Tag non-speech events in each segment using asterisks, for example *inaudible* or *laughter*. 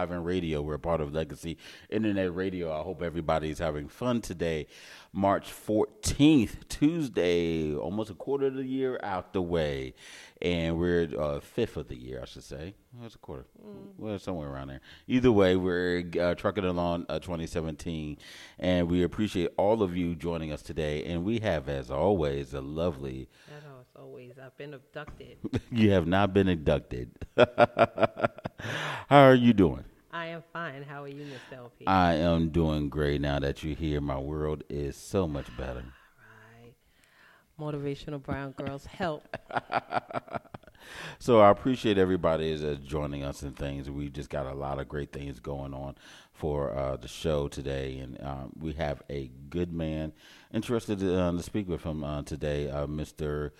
Of Radio. We're part of Legacy Internet Radio. I hope everybody's having fun today. March 14th, Tuesday, almost a quarter of the year out the way. And we're uh, fifth of the year, I should say. What's a quarter? Well, somewhere around there. Either way, we're uh, trucking along uh, 2017. And we appreciate all of you joining us today. And we have, as always, a lovely I know it's always I've been abducted. *laughs* you have not been abducted. *laughs* How are you doing? I am fine. How are you, Mr. LP? I am doing great now that you're here. My world is so much better. right. Motivational brown girls help. *laughs* So I appreciate everybody is uh, joining us and things. We just got a lot of great things going on for uh, the show today, and um, we have a good man interested uh, to speak with him uh, today, uh, Mr.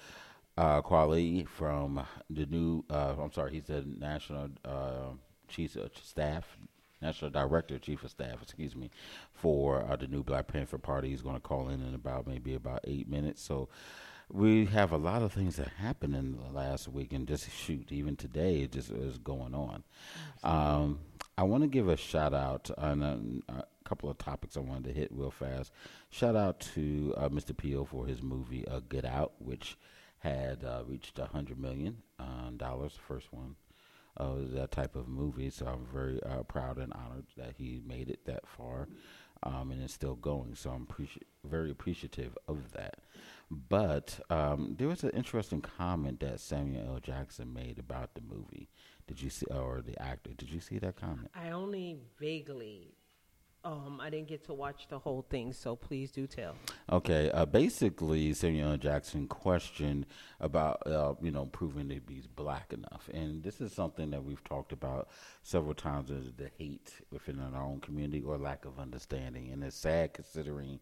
Uh, Kweli from the new. Uh, I'm sorry, he's the national uh, chief of staff, national director, chief of staff. Excuse me, for uh, the new Black Panther Party. He's going to call in in about maybe about eight minutes. So we have a lot of things that happened in the last week, and just shoot, even today, it just is going on. Um, I want to give a shout out on a, a couple of topics I wanted to hit real fast. Shout out to uh, Mr. Peele for his movie uh, Get Out, which had uh, reached a hundred million uh, dollars, first one of that type of movie. So I'm very uh, proud and honored that he made it that far, um, and it's still going. So I'm appreci- very appreciative of that. But um, there was an interesting comment that Samuel L. Jackson made about the movie. Did you see, or the actor? Did you see that comment? I only vaguely. Um, I didn't get to watch the whole thing, so please do tell. Okay, uh, basically, Samuel Jackson questioned about uh, you know proving that he's black enough, and this is something that we've talked about several times: is the hate within our own community or lack of understanding, and it's sad considering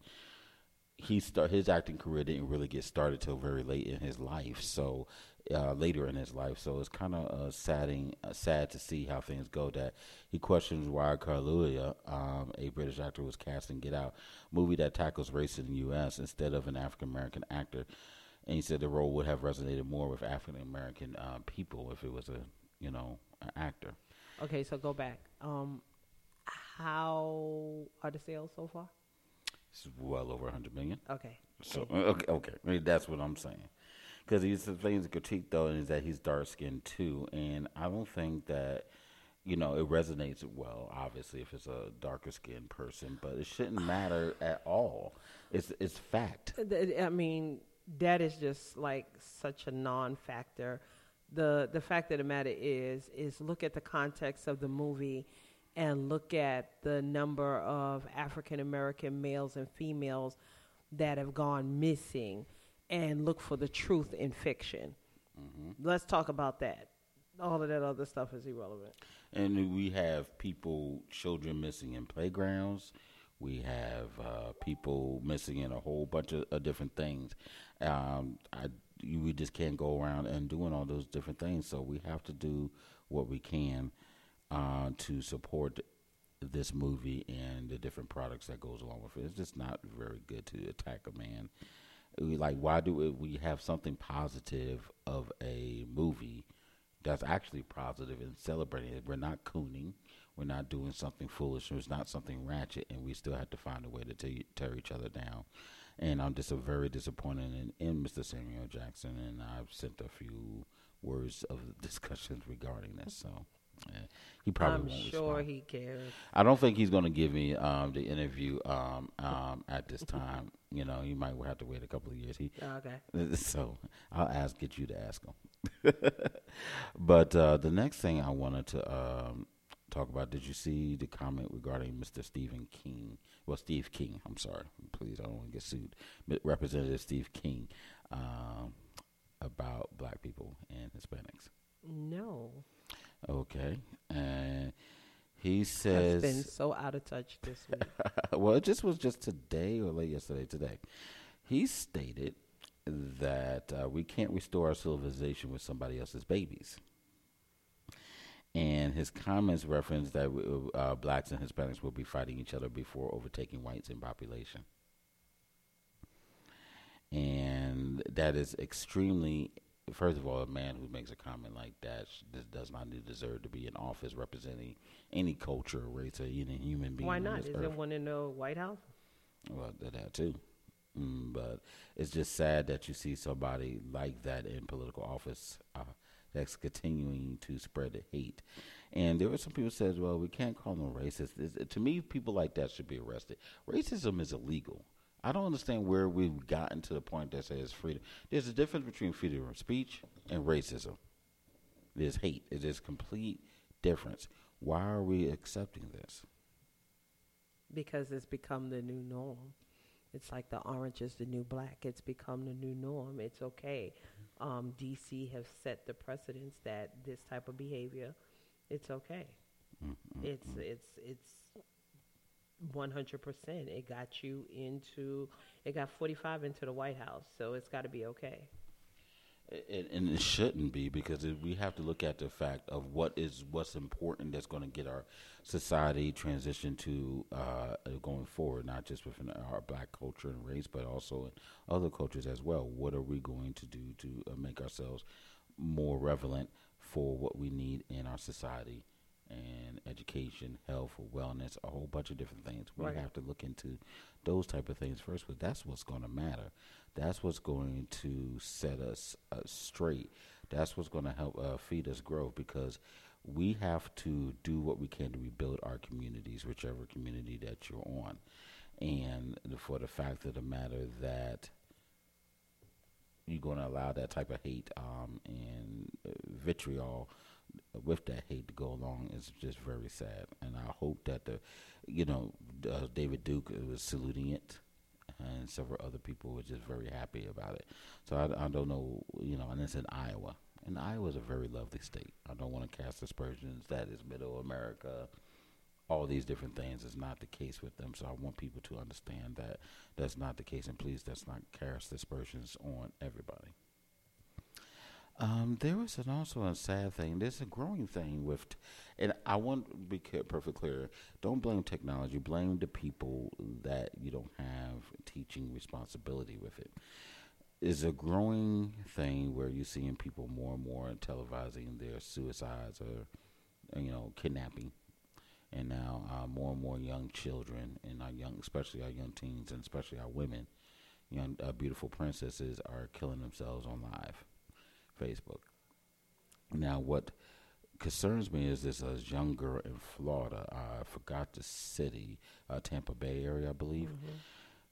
he start his acting career didn't really get started till very late in his life. So uh, later in his life, so it's kind of uh, sadding, uh, sad to see how things go. That he questions why Kaluuya, um, a British actor, was cast in Get Out, movie that tackles race in the U.S. instead of an African American actor. And he said the role would have resonated more with African American uh, people if it was a you know an actor. Okay, so go back. Um, how are the sales so far? It's well over 100 million. Okay. So okay, okay, I mean, that's what I'm saying. Because he's the things to critique though is that he's dark skinned too, and I don't think that you know it resonates well. Obviously, if it's a darker skinned person, but it shouldn't matter at all. It's it's fact. Uh, I mean, that is just like such a non-factor. The the fact of the matter is, is look at the context of the movie, and look at the number of African American males and females that have gone missing, and look for the truth in fiction. Let's talk about that. All of that other stuff is irrelevant. And we have people, children missing in playgrounds. We have uh, people missing in a whole bunch of, of different things. Um, I, you, we just can't go around and doing all those different things. So we have to do what we can uh, to support this movie and the different products that goes along with it. It's just not very good to attack a man. Like, why do we, have something positive of a movie that's actually positive and celebrating it? We're not cooning. We're not doing something foolish. It's not something ratchet, and we still have to find a way to tear, each other down. And I'm just a very disappointed in, in Mr. Samuel Jackson, and I've sent a few words of *laughs* discussions regarding this. So he probably I'm sure respond. he cares. I don't think he's going to give me um, the interview um, um, at this time. *laughs* you know, you might have to wait a couple of years. He Okay. *laughs* so I'll ask get you to ask him. *laughs* but uh, the next thing I wanted to um, talk about, did you see the comment regarding Mr. Stephen King? Well, Steve King. I'm sorry. Please, I don't want to get sued. But Representative Steve King um, about black people and Hispanics. No. Okay, and he I've says been so out of touch this week. *laughs* well, it just was just today or late yesterday. Today, he stated that uh, we can't restore our civilization with somebody else's babies. And his comments referenced that uh, blacks and Hispanics will be fighting each other before overtaking whites in population. And that is extremely, first of all, a man who makes a comment like that does not deserve to be in office representing any culture, race, or any human being. Why not? this Is earth. there one in the White House? Well, that, that too. Mm, but it's just sad that you see somebody like that in political office uh, that's continuing to spread hate. And there were some people said, "Well, we can't call them racist." It's, to me, people like that should be arrested. Racism is illegal. I don't understand where we've gotten to the point that says freedom. There's a difference between freedom of speech and racism. There's hate. It is complete difference. Why are we accepting this? Because it's become the new norm. It's like the orange is the new black. It's become the new norm. It's okay. Um, DC have set the precedence that this type of behavior, it's okay. Mm-hmm. It's it's it's one hundred percent. It got you into. It got forty five into the White House, so it's got to be okay. It, and it shouldn't be because we have to look at the fact of what is what's important that's going to get our society transition to uh, going forward, not just within our black culture and race, but also in other cultures as well. What are we going to do to uh, make ourselves more relevant for what we need in our society? And education, health, wellness, a whole bunch of different things. We Right. have to look into those type of things first, but that's what's going to matter. That's what's going to set us uh, straight. That's what's going to help uh, feed us growth because we have to do what we can to rebuild our communities, whichever community that you're on. And for the fact of the matter that you're going to allow that type of hate um, and uh, vitriol with that hate to go along is just very sad. And I hope that the, you know, uh, David Duke was saluting it, and several other people were just very happy about it. So I, I don't know, you know, and it's in Iowa. And Iowa is a very lovely state. I don't want to cast aspersions. That is Middle America. All these different things is not the case with them. So I want people to understand that that's not the case. And please, let's not cast aspersions on everybody. Um, there was an also a sad thing. There's a growing thing with, and I want to be perfectly clear. Don't blame technology. Blame the people that you don't have teaching responsibility with it. Is a growing thing where you're seeing people more and more televising their suicides or, you know, kidnapping, and now uh, more and more young children and our young, especially our young teens and especially our women, young uh, beautiful princesses are killing themselves on live. Facebook. Now, what concerns me is this uh, young girl in Florida. I forgot the city, uh, Tampa Bay area, I believe.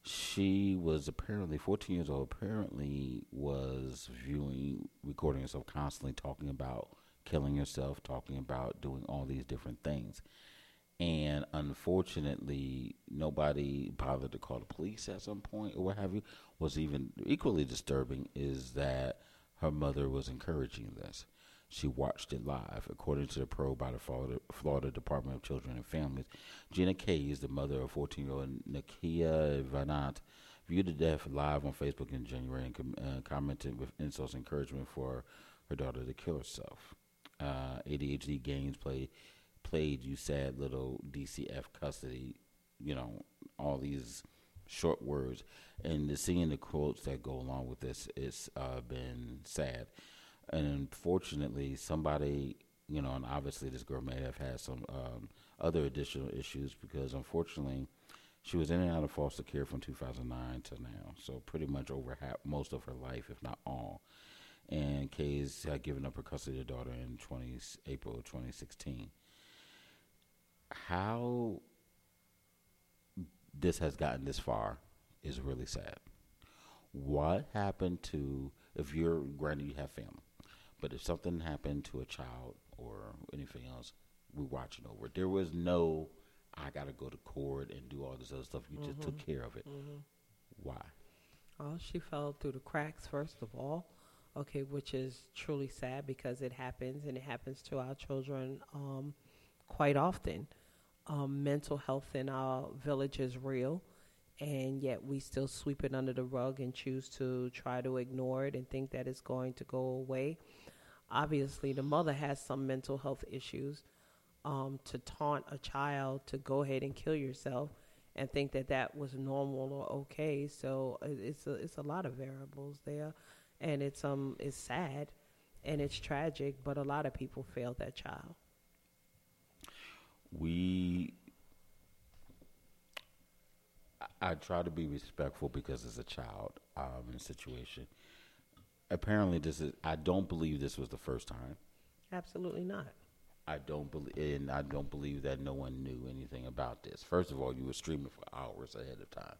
She was apparently 14 years old. Apparently, was viewing, recording herself constantly, talking about killing herself, talking about doing all these different things. And unfortunately, nobody bothered to call the police at some point or what have you. Was even equally disturbing is that her mother was encouraging this. She watched it live. According to the probe by the Florida, Department of Children and Families, Gina Caze, the mother of 14 year old Naika Venant, viewed the death live on Facebook in January and com- uh, commented with insults and encouragement for her daughter to kill herself. Uh, ADHD games play, played you sad little DCF custody, you know, all these short words. And the, seeing the quotes that go along with this, it's uh, been sad. And unfortunately, somebody, you know, and obviously this girl may have had some um, other additional issues because unfortunately, she was in and out of foster care from 2009 to now. So pretty much over half, most of her life, if not all. And Caze had given up her custody of her daughter in 20, April 2016. How this has gotten this far is really sad. What happened to if you're granted you have family, but if something happened to a child or anything else, we're watching over. There was no I got to go to court and do all this other stuff. You mm-hmm. just took mm-hmm. care of it. Mm-hmm. Why? Oh, she fell through the cracks first of all. Okay, which is truly sad because it happens and it happens to our children um, quite often. Um, mental health in our village is real, and yet we still sweep it under the rug and choose to try to ignore it and think that it's going to go away. Obviously, the mother has some mental health issues. Um, to taunt a child to go ahead and kill yourself and think that that was normal or okay. So uh, it's a, it's a lot of variables there, and it's um it's sad, and it's tragic. But a lot of people failed that child. We I try to be respectful because it's a child um, in a situation. Apparently, this is. I don't believe this was the first time. Absolutely not. I don't believe, and I don't believe that no one knew anything about this. First of all, you were streaming for hours ahead of time.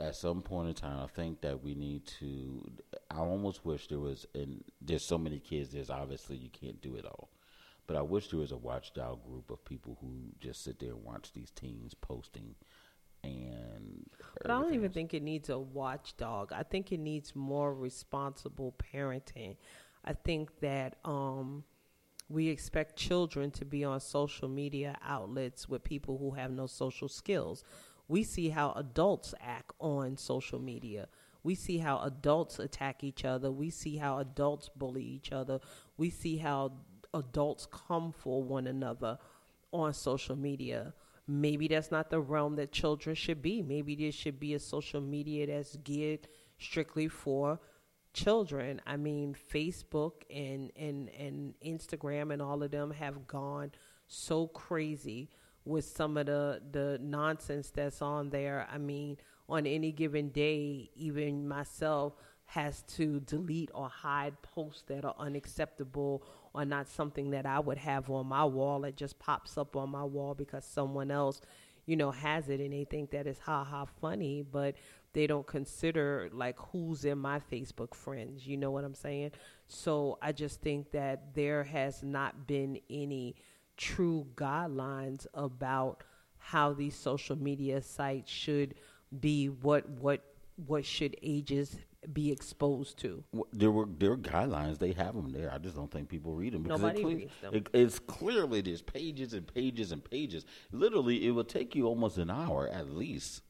At some point in time, I think that we need to. I almost wish there was, and there's so many kids. There's obviously you can't do it all, but I wish there was a watchdog group of people who just sit there and watch these teens posting and but I don't even think it needs a watchdog. I think it needs more responsible parenting. I think that um, we expect children to be on social media outlets with people who have no social skills. We see how adults act on social media. We see how adults attack each other. We see how adults bully each other. We see how adults come for one another on social media. Maybe that's not the realm that children should be. Maybe there should be a social media that's geared strictly for children. I mean, Facebook and, and, and Instagram and all of them have gone so crazy with some of the, the nonsense that's on there. I mean, on any given day, even myself has to delete or hide posts that are unacceptable or not something that I would have on my wall. It just pops up on my wall because someone else, you know, has it and they think that it's ha ha funny. But they don't consider like who's in my Facebook friends. You know what I'm saying? So I just think that there has not been any true guidelines about how these social media sites should be what what what should ages be exposed to. Well, there were there are guidelines. They have them there. I just don't think people read them. Because Nobody reads them. It, it's clearly there's pages and pages and pages. Literally, it would take you almost an hour at least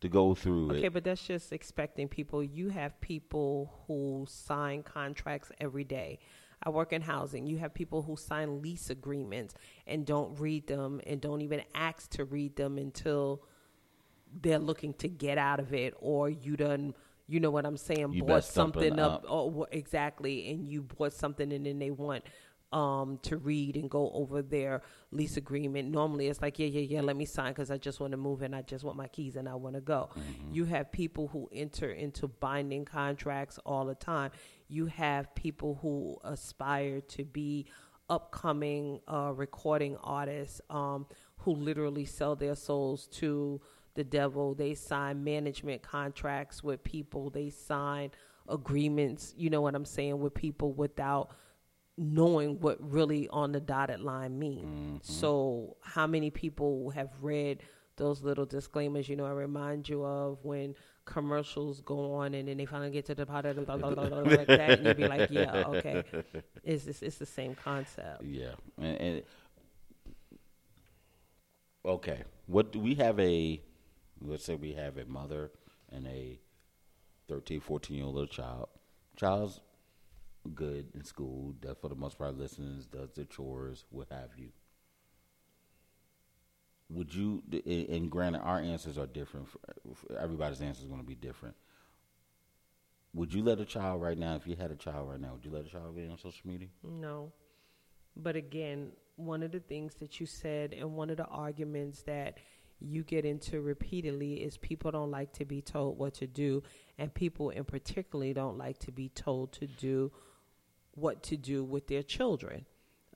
to go through okay, it. Okay, but that's just expecting people. You have people who sign contracts every day. I work in housing. You have people who sign lease agreements and don't read them and don't even ask to read them until they're looking to get out of it or you done you know what I'm saying, you bought something up, up. Oh, exactly, and you bought something and then they want um, to read and go over their lease agreement. Normally, it's like, yeah, yeah, yeah, let me sign because I just want to move and I just want my keys and I want to go. Mm-hmm. You have people who enter into binding contracts all the time. You have people who aspire to be upcoming uh, recording artists um, who literally sell their souls to the devil. They sign management contracts with people. They sign agreements, you know what I'm saying, with people without knowing what really on the dotted line means. Mm-hmm. So, how many people have read those little disclaimers? You know, I remind you of when commercials go on and then they finally get to the part of the blah, blah, blah, like that, and you'd be like, yeah, okay, *laughs* it's it's, it's the same concept. Yeah, and, and okay, what do we have a? Let's say we have a mother and a 13, 14 year old little child. Child's good in school, that for the most part listens, does the chores, what have you. Would you, and granted, our answers are different. Everybody's answer is going to be different. Would you let a child right now, if you had a child right now, would you let a child be on social media? No. But again, one of the things that you said, and one of the arguments that you get into repeatedly is people don't like to be told what to do and people in particularly don't like to be told to do what to do with their children.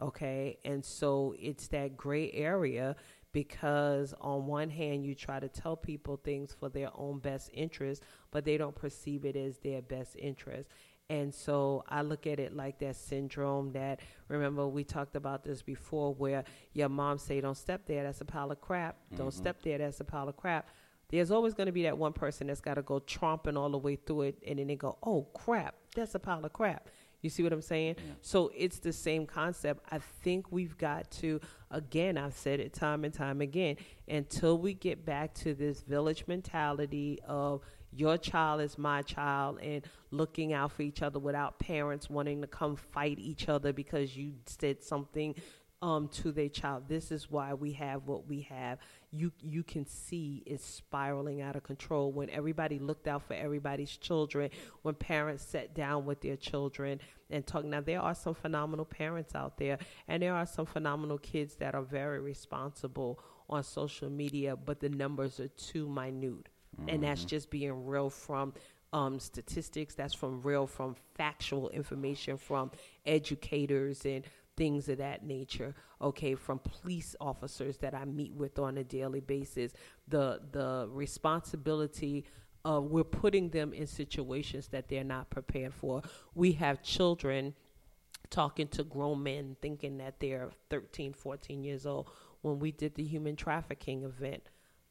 Okay, and so it's that gray area because on one hand you try to tell people things for their own best interest, but they don't perceive it as their best interest. And so I look at it like that syndrome that remember we talked about this before where your mom say don't step there that's a pile of crap. Mm-hmm. Don't step there that's a pile of crap. There's always going to be that one person that's got to go tromping all the way through it and then they go, "Oh crap, that's a pile of crap." You see what I'm saying? Yeah. So it's the same concept. I think we've got to, again, I've said it time and time again, until we get back to this village mentality of your child is my child and looking out for each other without parents wanting to come fight each other because you said something um, to their child. This is why we have what we have. You you can see it's spiraling out of control when everybody looked out for everybody's children. When parents sat down with their children and talked. Now there are some phenomenal parents out there, and there are some phenomenal kids that are very responsible on social media, but the numbers are too minute, mm-hmm. and that's mm-hmm. just being real from um, statistics. That's from real, from factual information from educators and things of that nature okay from police officers that i meet with on a daily basis the the responsibility uh, we're putting them in situations that they're not prepared for we have children talking to grown men thinking that they're 13 14 years old when we did the human trafficking event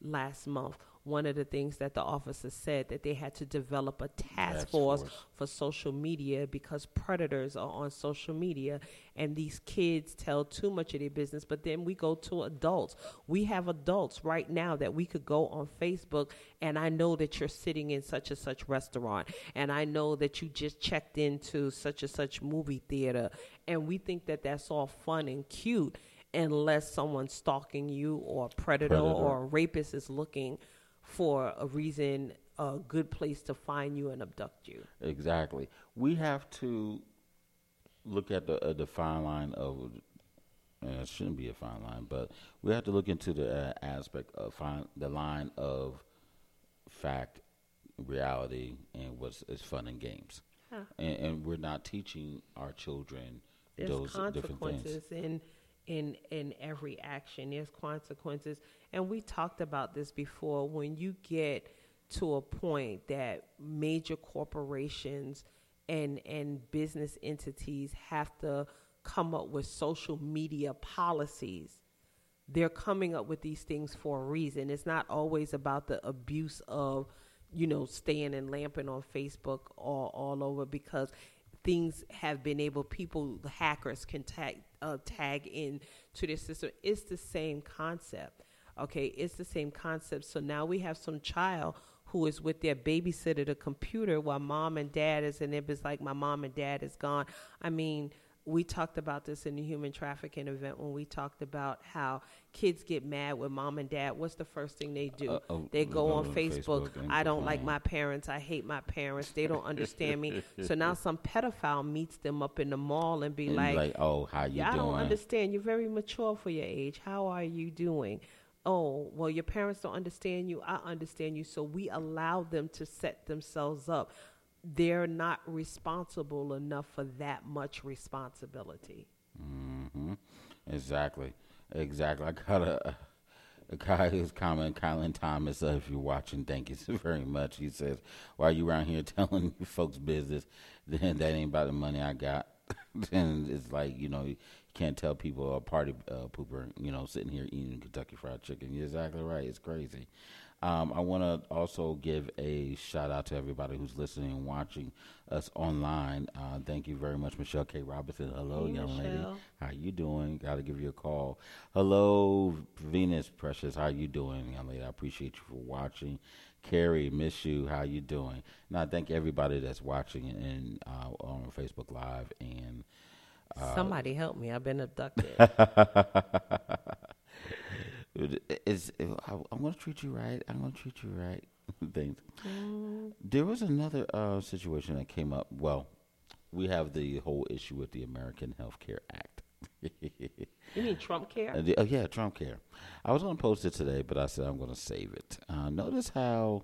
last month one of the things that the officer said that they had to develop a task, task force, force, for social media because predators are on social media and these kids tell too much of their business but then we go to adults we have adults right now that we could go on facebook and i know that you're sitting in such and such restaurant and i know that you just checked into such and such movie theater and we think that that's all fun and cute unless someone's stalking you or a predator, predator. or a rapist is looking for a reason, a good place to find you and abduct you. Exactly. We have to look at the, uh, the fine line of. Uh, it shouldn't be a fine line, but we have to look into the uh, aspect of fine, the line of fact, reality, and what's is fun and games. Huh. And, and, we're not teaching our children There's those different things. in in in every action. There's consequences, and we talked about this before. When you get to a point that major corporations and and business entities have to come up with social media policies they're coming up with these things for a reason it's not always about the abuse of you know staying and lamping on facebook all, all over because things have been able people hackers can tag uh, tag in to their system. It's the same concept okay? It's the same concept. So now we have some child who is with their babysitter the computer while mom and dad is and it's like my mom and dad is gone. I mean we talked about this in the human trafficking event when we talked about how kids get mad with mom and dad. What's the first thing they do? Uh, oh, they go on Facebook. Facebook I don't like my parents. I hate my parents. They don't understand me. So now *laughs* some pedophile meets them up in the mall and be and like, like, "Oh, how you yeah, doing? I don't understand. You're very mature for your age. How are you doing?" Oh, well, your parents don't understand you. I understand you. So we allow them to set themselves up they're not responsible enough for that much responsibility. Mm-hmm. Exactly. Exactly. I got a, a guy who's commenting, Kylan Thomas, uh, if you're watching, thank you so *laughs* very much. He says, Why are you around here *laughs* telling folks business? Then *laughs* that ain't about the money I got. and it's like, you know, you can't tell people a party uh, pooper, you know, sitting here eating Kentucky Fried Chicken. You're exactly right. It's crazy. Um, I want to also give a shout out to everybody who's listening and watching us online. Uh, thank you very much, Michelle K. Robinson. Hello, hey, young Michelle. lady. How you doing? Got to give you a call. Hello, Venus Precious. How you doing, young lady? I appreciate you for watching. Carrie, miss you. How you doing? Now, thank everybody that's watching and uh, on Facebook Live and. Uh, Somebody help me! I've been abducted. *laughs* I'm gonna treat you right. I'm gonna treat you right. *laughs* Things. Mm. There was another uh, situation that came up. Well, we have the whole issue with the American Health Care Act. you mean Trump *laughs* Care? Uh, the, uh, yeah, Trump Care. I was gonna post it today, but I said I'm gonna save it. Uh, notice how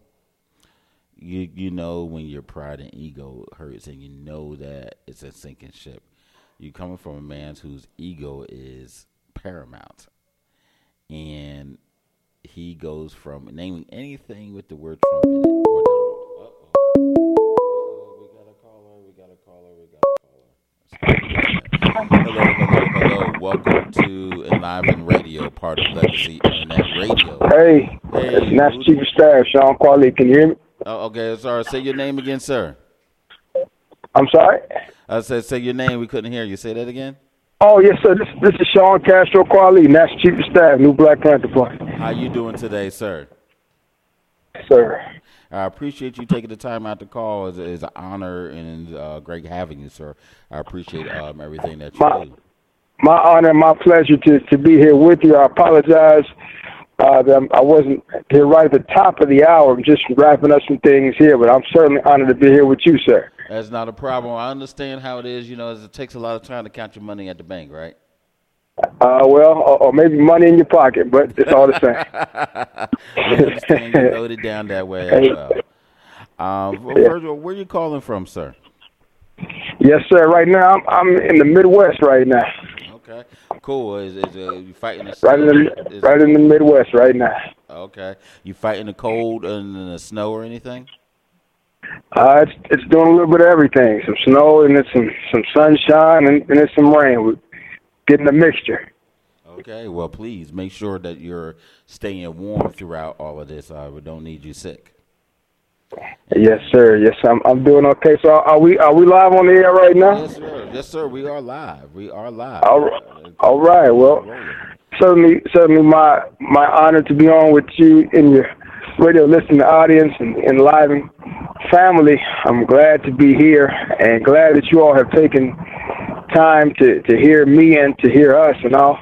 you you know when your pride and ego hurts, and you know that it's a sinking ship. You're coming from a man whose ego is paramount, and he goes from naming anything with the word Trump in it or Donald. Uh-oh. We got a caller. We got a caller. We got a caller. Hello, hello, hello. Welcome to Enliven Radio, part of Legacy Internet Radio. Hey, Hey, it's Master who's- Chief of Staff, Chawn Kweli. Can you hear me? Oh, okay, sorry. Say your name again, sir. I'm sorry. I said, say your name. We couldn't hear you. Say that again. Oh, yes, sir. This, this is Chawn Castro Kweli, National Chief of Staff, New Black Panther Party. How you doing today, sir? Sir. I appreciate you taking the time out to call. It's, it's an honor and uh, great having you, sir. I appreciate um, everything that you My- do. My honor and my pleasure to, to be here with you. I apologize uh, that I wasn't here right at the top of the hour. I'm just wrapping up some things here, but I'm certainly honored to be here with you, sir. That's not a problem. I understand how it is. You know, it takes a lot of time to count your money at the bank, right? Uh, well, or, or maybe money in your pocket, but it's all the same. *laughs* understand you wrote it down that way as well. Um, well, first of all, where you calling from, sir? yes, sir. Right now, I'm, I'm in the Midwest right now. Okay, cool. Is, is uh, you fighting the Right in the, Is- right in the Midwest right now. Okay, you fighting the cold and the snow or anything? Uh, it's it's doing a little bit of everything. Some snow and it's some some sunshine and, and it's some rain. We're getting a mixture. Okay, well, please make sure that you're staying warm throughout all of this. Uh, we don't need you sick. Yes, sir. Yes, I'm I'm doing okay. So are we are we live on the air right now? Yes, sir. Yes, sir. We are live. We are live. All right. All right. Well, certainly certainly my my honor to be on with you in your radio listening audience and, and live and family. I'm glad to be here and glad that you all have taken time to to hear me and to hear us. And I'll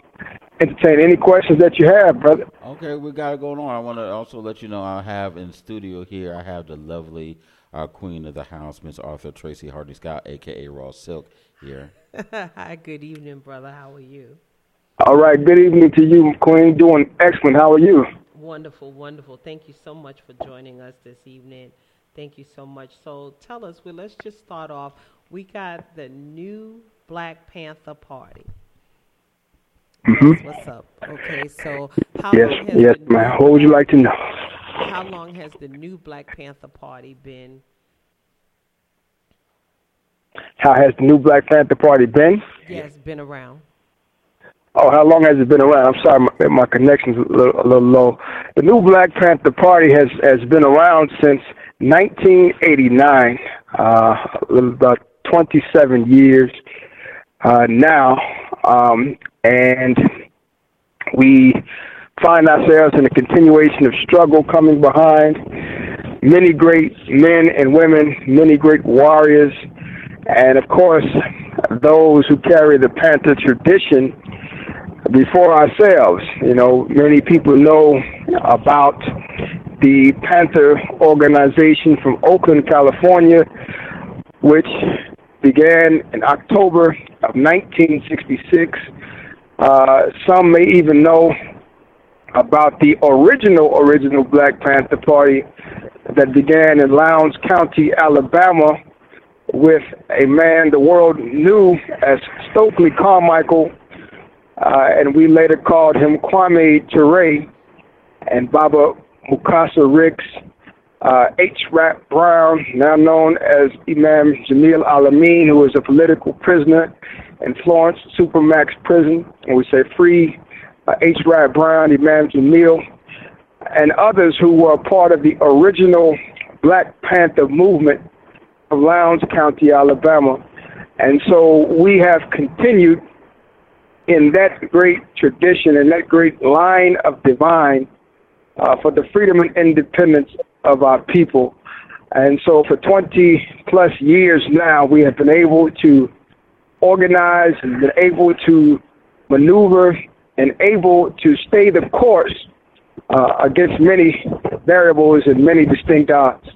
entertain any questions that you have, brother. Okay, we got it going on. I want to also let you know I have in studio here. I have the lovely uh, queen of the house, Miss Arthur Tracy Hardy Scott, aka Raw Silk, here. *laughs* Hi, good evening, brother. How are you? All right. Good evening to you, Queen. Doing excellent. How are you? Wonderful, wonderful. Thank you so much for joining us this evening. Thank you so much. So tell us, well, let's just start off. We got the new Black Panther Party. Mhm. What's up? Okay, so how Yes, long has yes, the new What would you like to know? How long has the new Black Panther Party been? How has the new Black Panther Party been? Yes, been around. Oh, how long has it been around? I'm sorry, my, my connection's a little, a little low. The new Black Panther Party has has been around since 1989, uh, about 27 years uh, now, um, and we find ourselves in a continuation of struggle coming behind many great men and women, many great warriors, and of course, those who carry the Panther tradition before ourselves. You know, many people know about the Panther organization from Oakland, California, which began in October of 1966. Uh, some may even know about the original, original Black Panther Party that began in Lowndes County, Alabama, with a man the world knew as Stokely Carmichael, uh, and we later called him Kwame Ture, and Baba Mukasa Ricks, uh, H. Rap Brown, now known as Imam Jamil Al-Amin, who is a political prisoner in Florence Supermax Prison, and we say free uh, H. Rap Brown, Imam Jamil, and others who were part of the original Black Panther movement of Lowndes County, Alabama. And so we have continued in that great tradition and that great line of divine uh, for the freedom and independence of our people. And so for 20 plus years now, we have been able to organize and been able to maneuver and able to stay the course uh, against many variables and many distinct odds.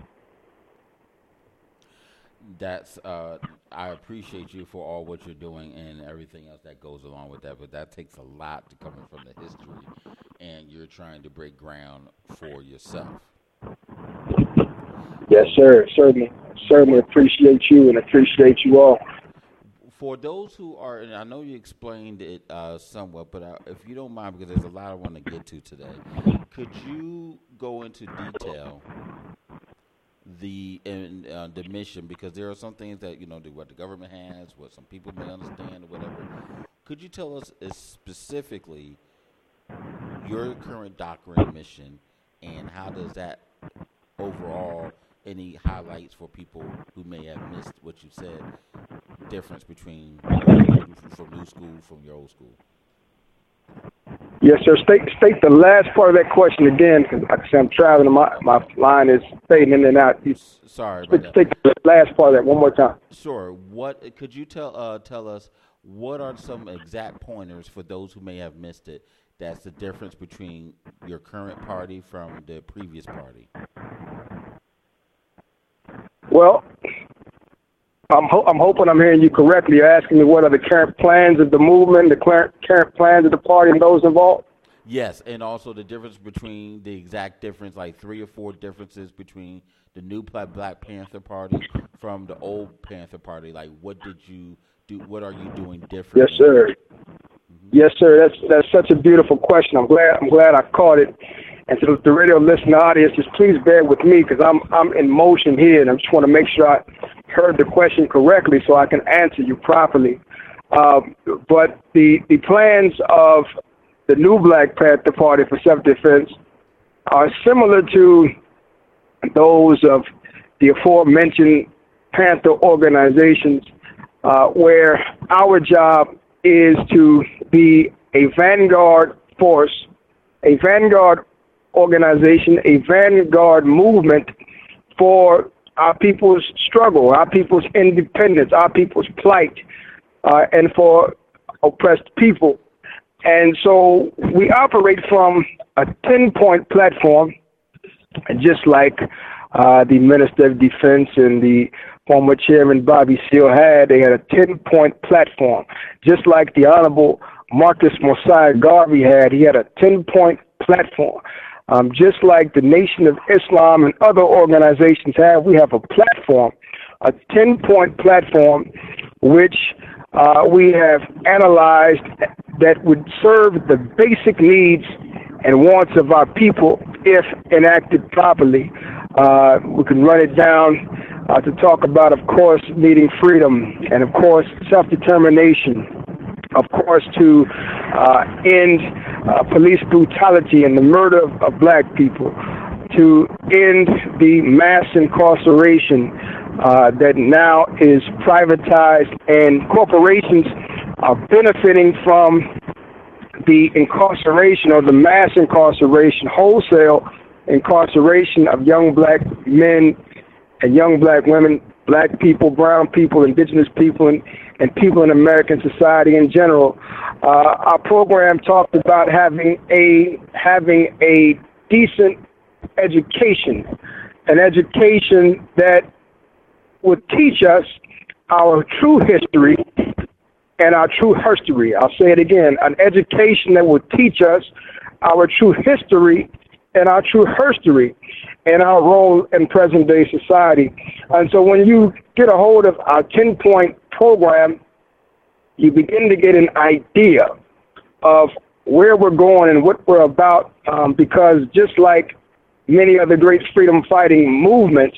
That's uh, I appreciate you for all what you're doing and everything else that goes along with that. But that takes a lot to coming from the history, and you're trying to break ground for yourself. Yes, sir. Certainly, certainly appreciate you and appreciate you all. For those who are, and I know you explained it uh, somewhat, but uh, if you don't mind, because there's a lot I want to get to today, could you go into detail the in, uh, the mission? Because there are some things that you know what the government has, what some people may understand, or whatever. Could you tell us specifically your current doctrine mission, and how does that overall any highlights for people who may have missed what you said difference between from new school from your old school yes sir. State state the last part of that question again because like I said, i'm traveling. My my line is fading in and out. You, sorry state, state the last part of that one more time. Sure. What could you tell uh, tell us what are some exact pointers for those who may have missed it? That's the difference between your current party from the previous party. Well, I'm, ho- I'm hoping I'm hearing you correctly. You're asking me what are the current plans of the movement, the current current plans of the party, and those involved. Yes, and also the difference between the exact difference, like three or four differences between the new Black Panther Party from the old Panther Party. Like, what did you do? What are you doing different? Yes, sir. Mm-hmm. Yes, sir. That's that's such a beautiful question. I'm glad I'm glad I caught it. And to the radio listening audience, just please bear with me because I'm I'm in motion here, and I just want to make sure I heard the question correctly so I can answer you properly. Um, but the the plans of the new Black Panther Party for self-defense are similar to those of the aforementioned Panther organizations, uh, where our job is to be a vanguard force, a vanguard organization, a vanguard movement for our people's struggle, our people's independence, our people's plight, uh, and for oppressed people. And so we operate from a 10 point platform, just like uh, the Minister of Defense and the former Chairman Bobby Seale had. They had a 10 point platform, just like the Honorable Marcus Mosiah Garvey had. He had a 10 point platform. Um, just like the Nation of Islam and other organizations have, we have a platform, a 10 point platform, which uh, we have analyzed that would serve the basic needs and wants of our people if enacted properly. Uh, we can run it down uh, to talk about, of course, needing freedom and, of course, self determination of course, to uh, end uh, police brutality and the murder of, of, black people, to end the mass incarceration uh, that now is privatized and corporations are benefiting from the incarceration or the mass incarceration, wholesale incarceration of young black men and young black women, black people, brown people, indigenous people, and and people in American society in general. Uh, our program talked about having a having a decent education, an education that would teach us our true history and our true history. I'll say it again: an education that would teach us our true history and our true history and our role in present day society. And so when you get a hold of our 10 point program, you begin to get an idea of where we're going and what we're about um, because just like many other great freedom fighting movements,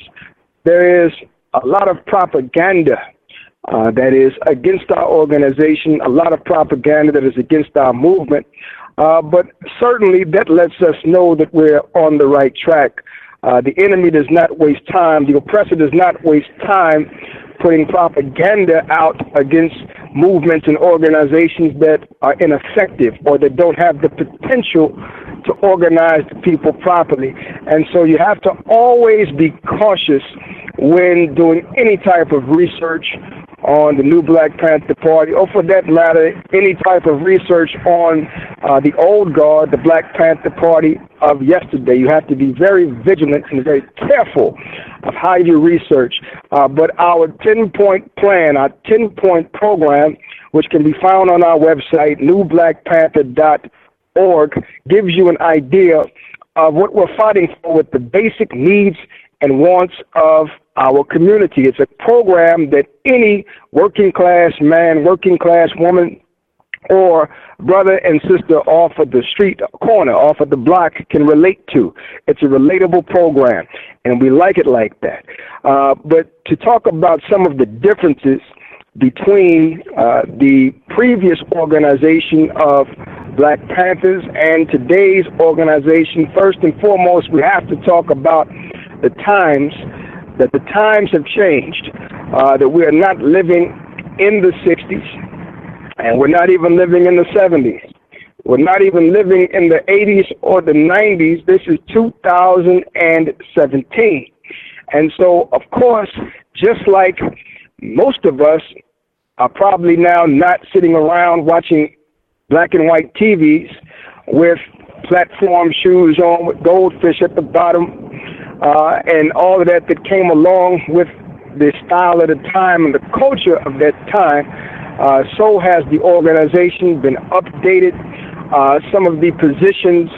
there is a lot of propaganda uh, that is against our organization, a lot of propaganda that is against our movement. Uh, but certainly that lets us know that we're on the right track. Uh, the enemy does not waste time. The oppressor does not waste time putting propaganda out against movements and organizations that are ineffective or that don't have the potential to organize the people properly. And so you have to always be cautious when doing any type of research on the new Black Panther Party, or for that matter, any type of research on uh, the old guard, the Black Panther Party of yesterday. You have to be very vigilant and very careful of how you research. Uh, but our 10 point plan, our 10 point program, which can be found on our website, newblackpanther.org, gives you an idea of what we're fighting for with the basic needs and wants of our community. It's a program that any working class man, working class woman, or brother and sister off of the street corner, off of the block can relate to. It's a relatable program, and we like it like that. Uh, but to talk about some of the differences between uh, the previous organization of Black Panthers and today's organization, first and foremost, we have to talk about the times, that the times have changed, uh, that we are not living in the 60s, and we're not even living in the 70s. We're not even living in the 80s or the 90s. This is 2017. And so, of course, just like most of us are probably now not sitting around watching black and white TVs with platform shoes on with goldfish at the bottom uh, and all of that that came along with the style of the time and the culture of that time. Uh, so has the organization been updated. Uh, some of the positions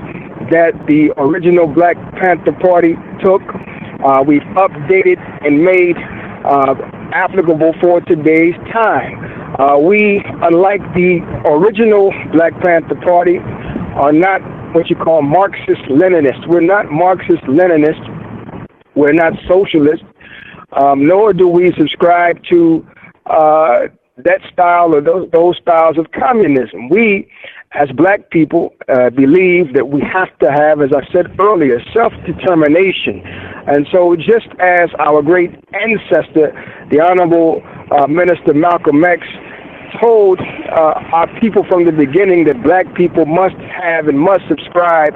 that the original Black Panther Party took, uh, we've updated and made uh, applicable for today's time. Uh, we, unlike the original Black Panther Party, are not what you call Marxist Leninists. We're not Marxist Leninists. We're not socialists. Um, nor do we subscribe to uh, that style or those, those styles of communism. We, as black people, uh, believe that we have to have, as I said earlier, self determination. And so, just as our great ancestor, the Honorable uh, Minister Malcolm X, told uh, our people from the beginning that black people must have and must subscribe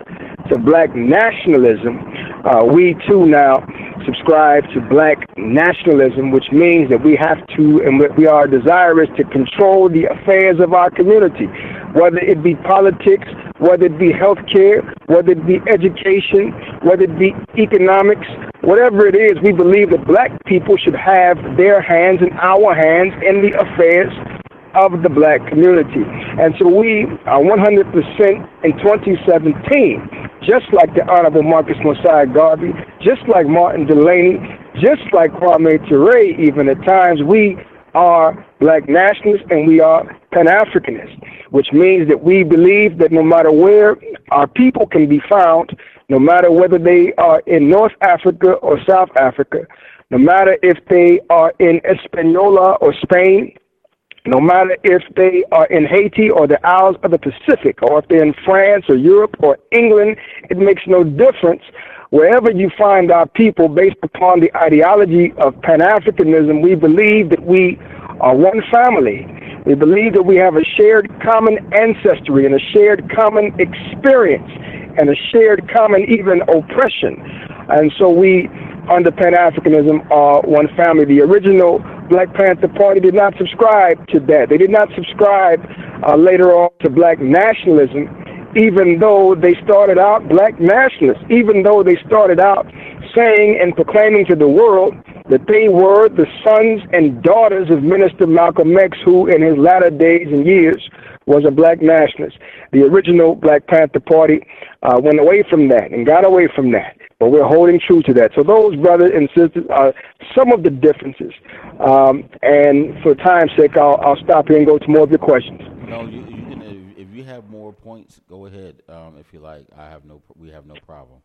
to black nationalism, uh, we too now subscribe to black nationalism, which means that we have to and we are desirous to control the affairs of our community, whether it be politics, whether it be healthcare, whether it be education, whether it be economics, whatever it is, we believe that black people should have their hands and our hands in the affairs of the black community. And so we are 100% in 2017, just like the Honorable Marcus Mosiah Garvey, just like Martin Delany, just like Kwame Ture, even at times, we are black nationalists and we are Pan-Africanists, which means that we believe that no matter where our people can be found, no matter whether they are in North Africa or South Africa, no matter if they are in Espanola or Spain, no matter if they are in Haiti or the Isles of the Pacific, or if they're in France or Europe or England, it makes no difference. Wherever you find our people, based upon the ideology of Pan Africanism, we believe that we are one family. We believe that we have a shared common ancestry and a shared common experience and a shared common even oppression. And so we, under Pan Africanism, are one family. The original Black Panther Party did not subscribe to that. They did not subscribe uh, later on to black nationalism, even though they started out black nationalists, even though they started out saying and proclaiming to the world that they were the sons and daughters of Minister Malcolm X, who in his latter days and years was a black nationalist. The original Black Panther Party uh, went away from that and got away from that but we're holding true to that. So those brothers and sisters are some of the differences. Um, and for time's sake, I'll, I'll stop here and go to more of your questions. No, you, you can. If you have more points, go ahead. Um, if you like, I have no. We have no problem.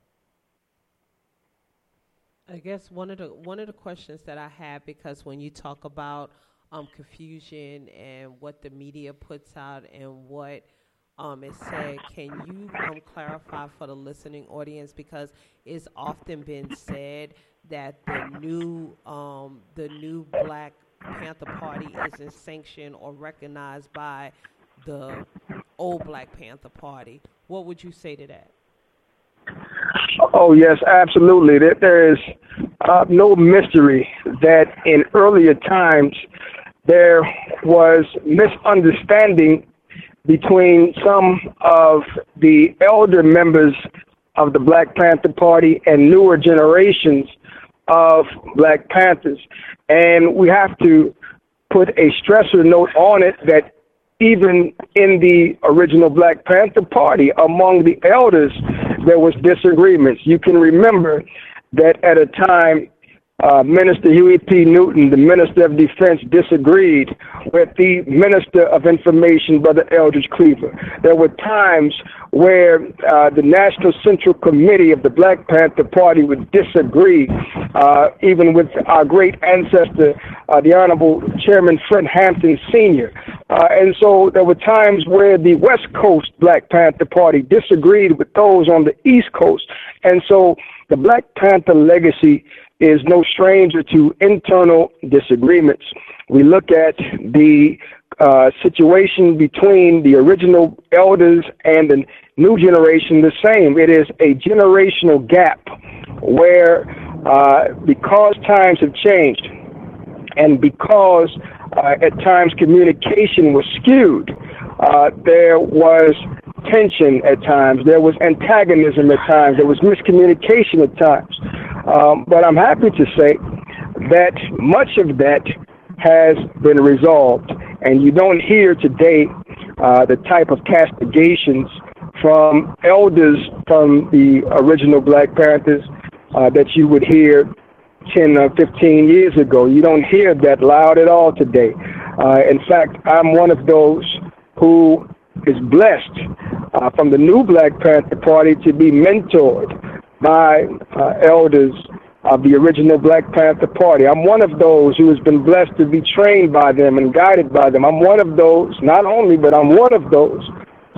I guess one of the one of the questions that I have because when you talk about um, confusion and what the media puts out and what um, it said, can you um, clarify for the listening audience because it's often been said that the new um, the new Black Panther Party isn't sanctioned or recognized by the old Black Panther Party. What would you say to that? Oh yes, absolutely. There is uh, no mystery that in earlier times there was misunderstanding between some of the elder members of the Black Panther Party and newer generations of Black Panthers. And we have to put a stressor note on it that even in the original Black Panther Party, among the elders, there was disagreements. You can remember that at a time uh, Minister Huey P. Newton, the Minister of Defense, disagreed with the Minister of Information, Brother Eldridge Cleaver. There were times where uh, the National Central Committee of the Black Panther Party would disagree, uh, even with our great ancestor, uh, the Honorable Chairman Fred Hampton Sr. Uh, and so there were times where the West Coast Black Panther Party disagreed with those on the East Coast. And so the Black Panther legacy is no stranger to internal disagreements. We look at the uh, situation between the original elders and the new generation the same. It is a generational gap where, uh, because times have changed and because uh, at times communication was skewed, uh, there was tension at times, there was antagonism at times, there was miscommunication at times. Um, but I'm happy to say that much of that has been resolved, and you don't hear today uh, the type of castigations from elders from the original Black Panthers uh, that you would hear 10 or 15 years ago. You don't hear that loud at all today. Uh, in fact, I'm one of those who is blessed uh, from the new Black Panther Party to be mentored by uh, elders of the original Black Panther Party. I'm one of those who has been blessed to be trained by them and guided by them. I'm one of those, not only, but I'm one of those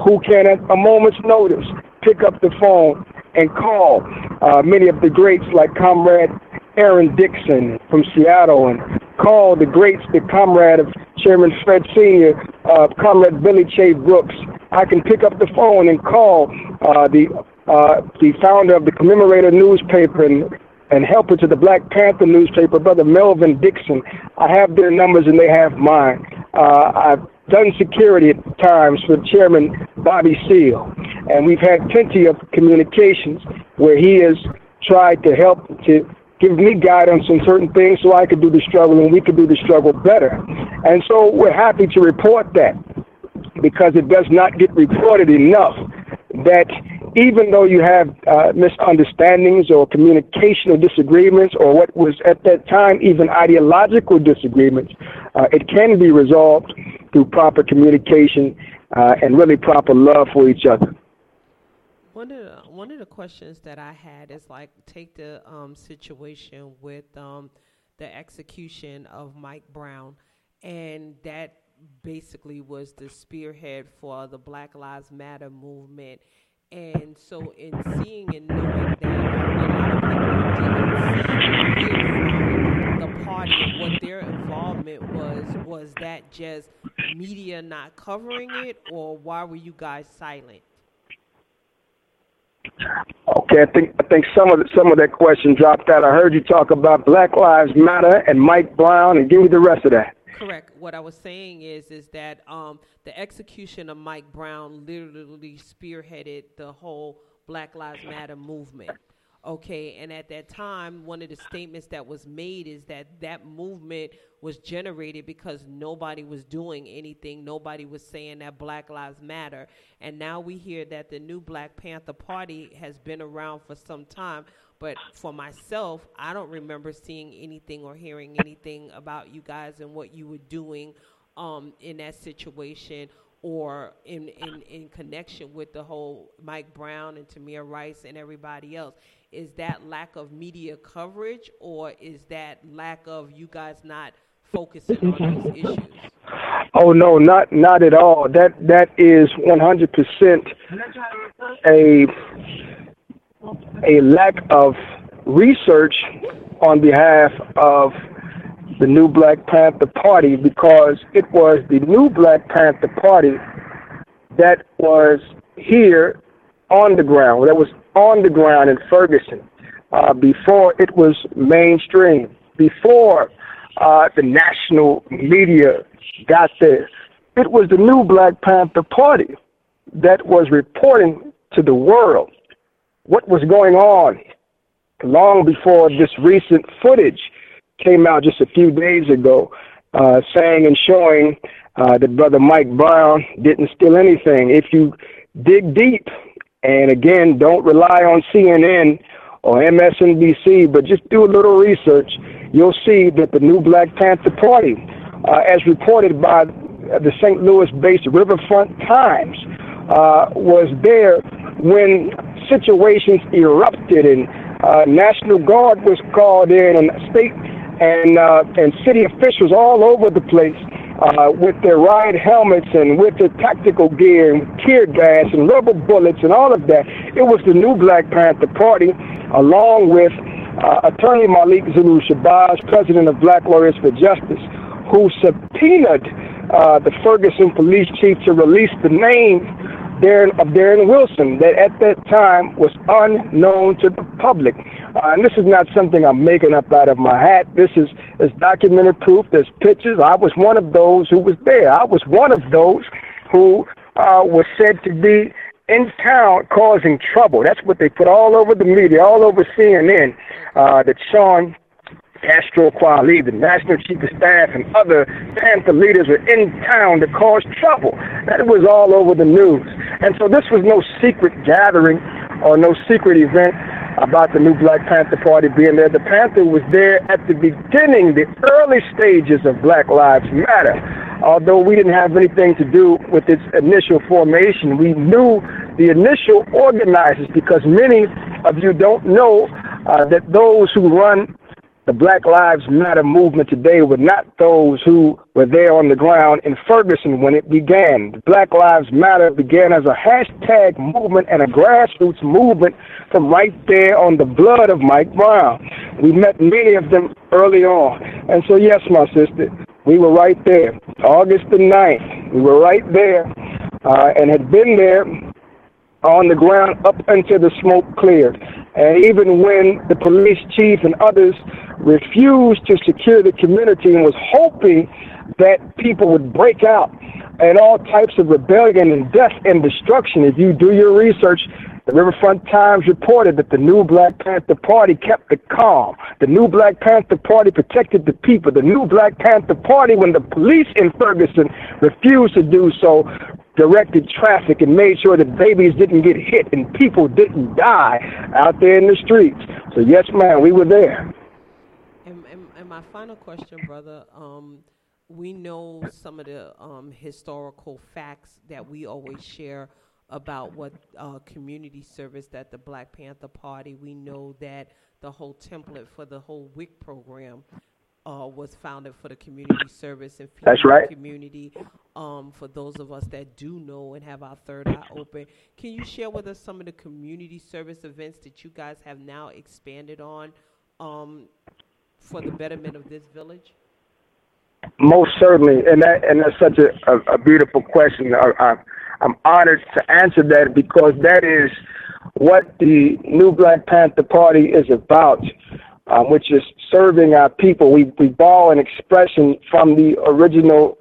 who can, at a moment's notice, pick up the phone and call uh, many of the greats like Comrade Aaron Dixon from Seattle and call the greats, the comrade of Chairman Fred Sr., uh, Comrade Billy Che Brooks. I can pick up the phone and call uh, the uh, the founder of the Commemorator newspaper and, and helper to the Black Panther newspaper, Brother Melvin Dickson. I have their numbers and they have mine. Uh, I've done security at times for Chairman Bobby Seale, and we've had plenty of communications where he has tried to help to give me guidance on certain things so I could do the struggle and we could do the struggle better. And so we're happy to report that because it does not get reported enough that even though you have uh, misunderstandings or communicational disagreements or what was at that time even ideological disagreements, uh, it can be resolved through proper communication uh, and really proper love for each other. One of the, one of the questions that I had is like take the um, situation with um, the execution of Mike Brown, and that basically was the spearhead for the Black Lives Matter movement and so, in seeing and knowing that a lot of people didn't see the party, what their involvement was, was that just media not covering it, or why were you guys silent? Okay, I think I think some of the, some of that question dropped out. I heard you talk about Black Lives Matter and Mike Brown, and give me the rest of that. Correct. What I was saying is is that um, the execution of Mike Brown literally spearheaded the whole Black Lives Matter movement. Okay, and at that time, one of the statements that was made is that that movement was generated because nobody was doing anything. Nobody was saying that Black Lives Matter. And now we hear that the new Black Panther Party has been around for some time, but for myself, I don't remember seeing anything or hearing anything about you guys and what you were doing um, in that situation or in, in, in connection with the whole Mike Brown and Tamir Rice and everybody else. Is that lack of media coverage or is that lack of you guys not focusing on those issues? Oh no, not not at all. That that is 100% a a lack of research on behalf of the new Black Panther Party because it was the new Black Panther Party that was here on the ground, that was on the ground in Ferguson uh, before it was mainstream, before uh, the national media got there. It was the new Black Panther Party that was reporting to the world what was going on long before this recent footage came out just a few days ago, uh, saying and showing uh, that Brother Mike Brown didn't steal anything. If you dig deep, and again, don't rely on CNN or MSNBC, but just do a little research. You'll see that the new Black Panther Party, uh, as reported by the St. Louis-based Riverfront Times, uh, was there when situations erupted and uh, National Guard was called in and state and uh, and city officials all over the place uh, with their riot helmets and with their tactical gear and tear gas and rubber bullets and all of that. It was the new Black Panther Party, along with uh, Attorney Malik Zulu Shabazz, president of Black Lawyers for Justice, who subpoenaed uh, the Ferguson police chief to release the name Darren, of Darren Wilson that at that time was unknown to the public. Uh, and this is not something I'm making up out of my hat. This is, is documented proof. There's pictures. I was one of those who was there. I was one of those who uh, was said to be in town causing trouble. That's what they put all over the media, all over CNN, uh, that Chawn Castro Kweli, the National Chief of Staff, and other Panther leaders were in town to cause trouble. That was all over the news. And so this was no secret gathering or no secret event about the new Black Panther Party being there. The Panther was there at the beginning, the early stages of Black Lives Matter. Although we didn't have anything to do with its initial formation, we knew the initial organizers because many of you don't know uh, that those who run the Black Lives Matter movement today were not those who were there on the ground in Ferguson when it began. Black Lives Matter began as a hashtag movement and a grassroots movement from right there on the blood of Mike Brown. We met many of them early on. And so, yes, my sister, we were right there. August the 9th, we were right there uh, and had been there on the ground up until the smoke cleared. And even when the police chief and others refused to secure the community and was hoping that people would break out and all types of rebellion and death and destruction. If you do your research, the Riverfront Times reported that the new Black Panther Party kept the calm. The new Black Panther Party protected the people. The new Black Panther Party, when the police in Ferguson refused to do so, directed traffic and made sure that babies didn't get hit and people didn't die out there in the streets. So yes, ma'am, we were there. My final question, brother. Um, we know some of the um, historical facts that we always share about what uh, community service that the Black Panther Party. We know that the whole template for the whole WIC program uh, was founded for the community service and That's right. community. Um, for those of us that do know and have our third eye open, can you share with us some of the community service events that you guys have now expanded on um, for the betterment of this village? Most certainly, and that and that's such a, a, a beautiful question. I, I, I'm honored to answer that because that is what the New Black Panther Party is about um, which is serving our people. We, we borrow an expression from the original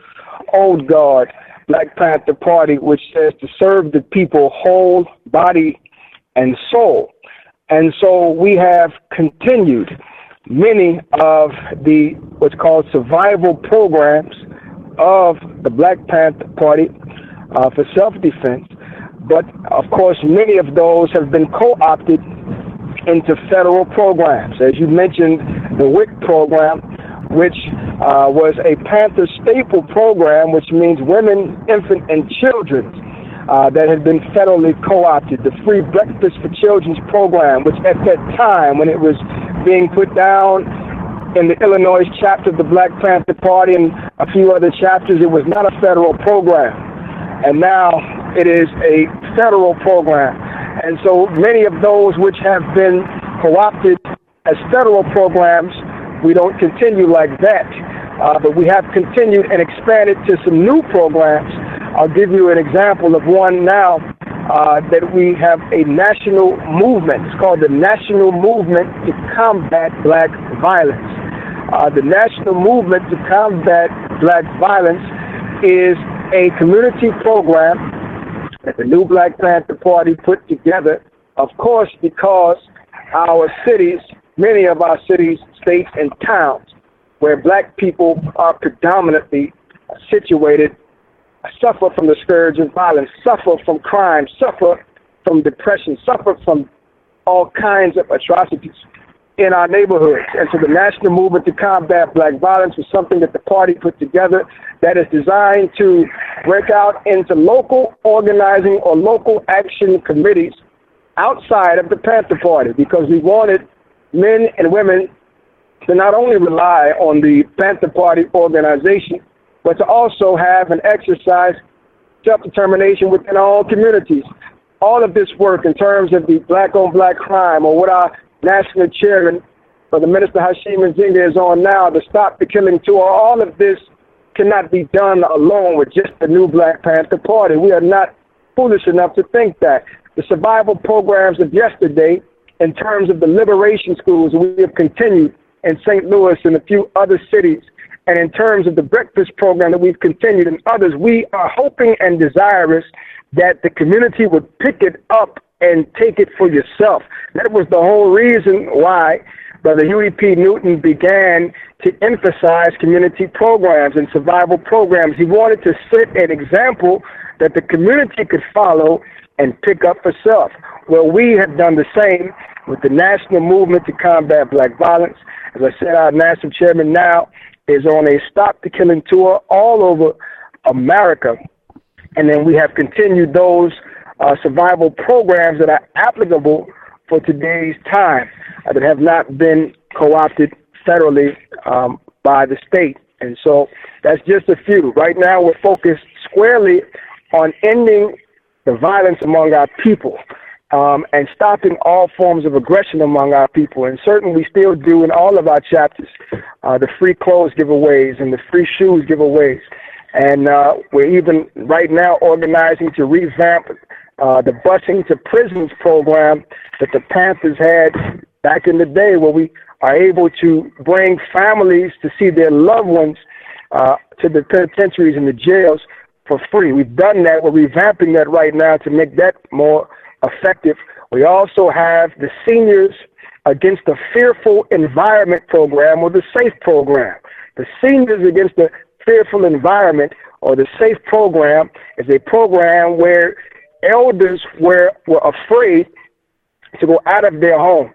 old guard, Black Panther Party, which says to serve the people whole body and soul. And so we have continued many of the what's called survival programs of the Black Panther Party uh, for self-defense. But of course, many of those have been co-opted into federal programs. As you mentioned, the WIC program, which uh, was a Panther staple program, which means women, infant, and children. Uh, that had been federally co-opted, the Free Breakfast for Children's program, which at that time, when it was being put down in the Illinois chapter of the Black Panther Party and a few other chapters, it was not a federal program. And now it is a federal program. And so many of those which have been co-opted as federal programs, we don't continue like that. Uh, but we have continued and expanded to some new programs. I'll give you an example of one now uh, that we have a national movement. It's called the National Movement to Combat Black Violence. Uh, the National Movement to Combat Black Violence is a community program that the new Black Panther Party put together, of course, because our cities, many of our cities, states, and towns, where black people are predominantly situated, suffer from the scourge of violence, suffer from crime, suffer from depression, suffer from all kinds of atrocities in our neighborhoods. And so the national movement to combat black violence was something that the party put together that is designed to break out into local organizing or local action committees outside of the Panther Party because we wanted men and women to not only rely on the Panther Party organization, but to also have and exercise self-determination within our own communities. All of this work in terms of the black-on-black crime or what our national chairman, or the Minister Hashim Nzinga is on now to stop the killing tour, all of this cannot be done alone with just the new Black Panther Party. We are not foolish enough to think that. The survival programs of yesterday, in terms of the liberation schools, we have continued in St. Louis and a few other cities. And in terms of the breakfast program that we've continued and others, we are hoping and desirous that the community would pick it up and take it for yourself. That was the whole reason why Brother Huey P. Newton began to emphasize community programs and survival programs. He wanted to set an example that the community could follow and pick up for self. Well, we have done the same with the national movement to combat black violence. As I said, our national chairman now is on a stop the killing tour all over America. And then we have continued those uh, survival programs that are applicable for today's time uh, that have not been co-opted federally um, by the state. And so that's just a few. Right now, we're focused squarely on ending the violence among our people um, and stopping all forms of aggression among our people. And certainly, we still do in all of our chapters uh, the free clothes giveaways and the free shoes giveaways. And uh, we're even right now organizing to revamp uh, the busing to prisons program that the Panthers had back in the day, where we are able to bring families to see their loved ones uh, to the penitentiaries and the jails for free. We've done that. We're revamping that right now to make that more effective. We also have the Seniors Against the Fearful Environment program or the SAFE program. The Seniors Against the Fearful Environment or the SAFE program is a program where elders were, were afraid to go out of their homes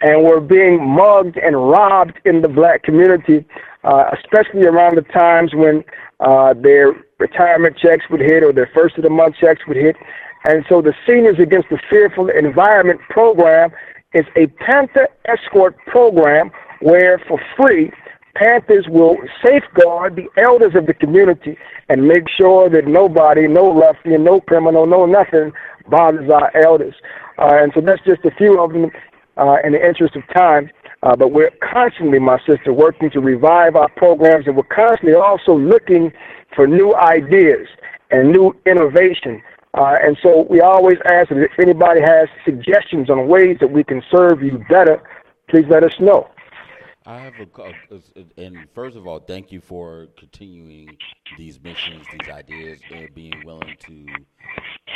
and were being mugged and robbed in the black community, uh, especially around the times when uh, their retirement checks would hit or their first of the month checks would hit. And so the Seniors Against the Fearful Environment program is a Panther escort program where for free Panthers will safeguard the elders of the community and make sure that nobody, no lefty, no criminal, no nothing bothers our elders. Uh, and so that's just a few of them uh, in the interest of time. Uh, but we're constantly, my sister, working to revive our programs, and we're constantly also looking for new ideas and new innovation. Uh, and so we always ask if anybody has suggestions on ways that we can serve you better, please let us know. I have a, and first of all, thank you for continuing these missions, these ideas, and being willing to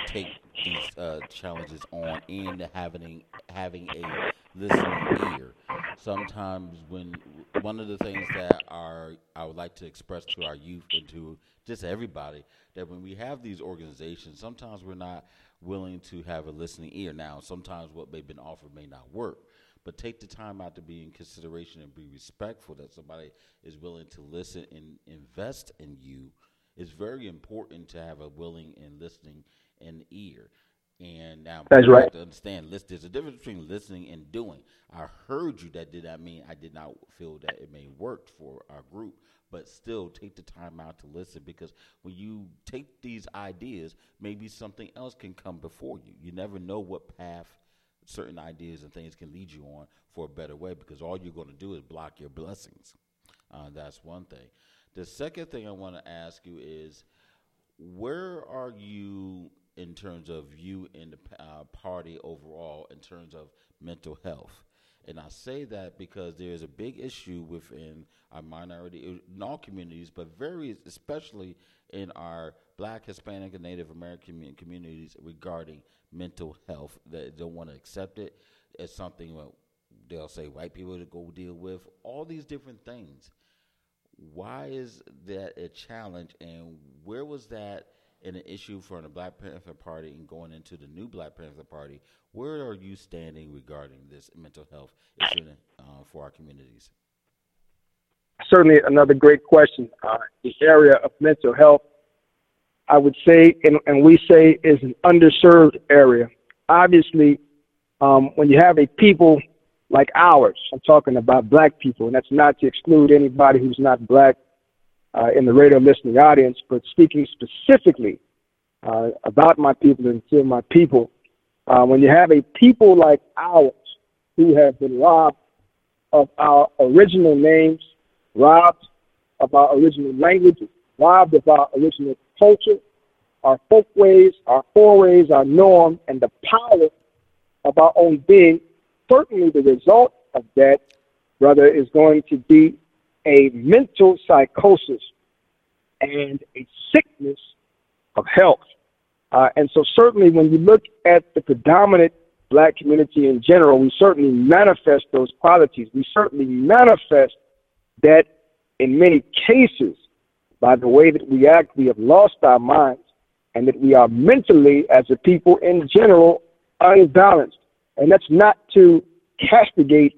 take these uh, challenges on and having having a listening ear. Sometimes, when one of the things that our I would like to express to our youth and to just everybody that when we have these organizations, sometimes we're not willing to have a listening ear. Now, sometimes what have been offered may not work but take the time out to be in consideration and be respectful that somebody is willing to listen and invest in you. It's very important to have a willing and listening and ear. And now that's right. To understand, there's a difference between listening and doing. I heard you. That did not mean I did not feel that it may work for our group, but still take the time out to listen because when you take these ideas, maybe something else can come before you. You never know what path certain ideas and things can lead you on for a better way because all you're going to do is block your blessings. Uh, that's one thing. The second thing I want to ask you is where are you in terms of you in the uh, party overall in terms of mental health? And I say that because there is a big issue within our minority, in all communities, but very especially in our black, Hispanic, and Native American communities regarding mental health that don't want to accept it as something well, they'll say white people to go deal with all these different things why is that a challenge and where was that an issue for the Black Panther Party and going into the new Black Panther Party. Where are you standing regarding this mental health issue uh, for our communities? Certainly, another great question. Uh, the area of mental health, I would say, and, and we say, is an underserved area. Obviously, um, when you have a people like ours, I'm talking about black people, and that's not to exclude anybody who's not black uh, in the radio listening audience, but speaking specifically uh, about my people and to my people, uh, when you have a people like ours who have been robbed of our original names, robbed of our original languages, robbed of our original culture, our folkways, our foreways, our norm, and the power of our own being, certainly the result of that, brother, is going to be a mental psychosis and a sickness of health. Uh, and so, certainly, when you look at the predominant black community in general, we certainly manifest those qualities. We certainly manifest that in many cases, by the way that we act, we have lost our minds and that we are mentally, as a people in general, unbalanced. And that's not to castigate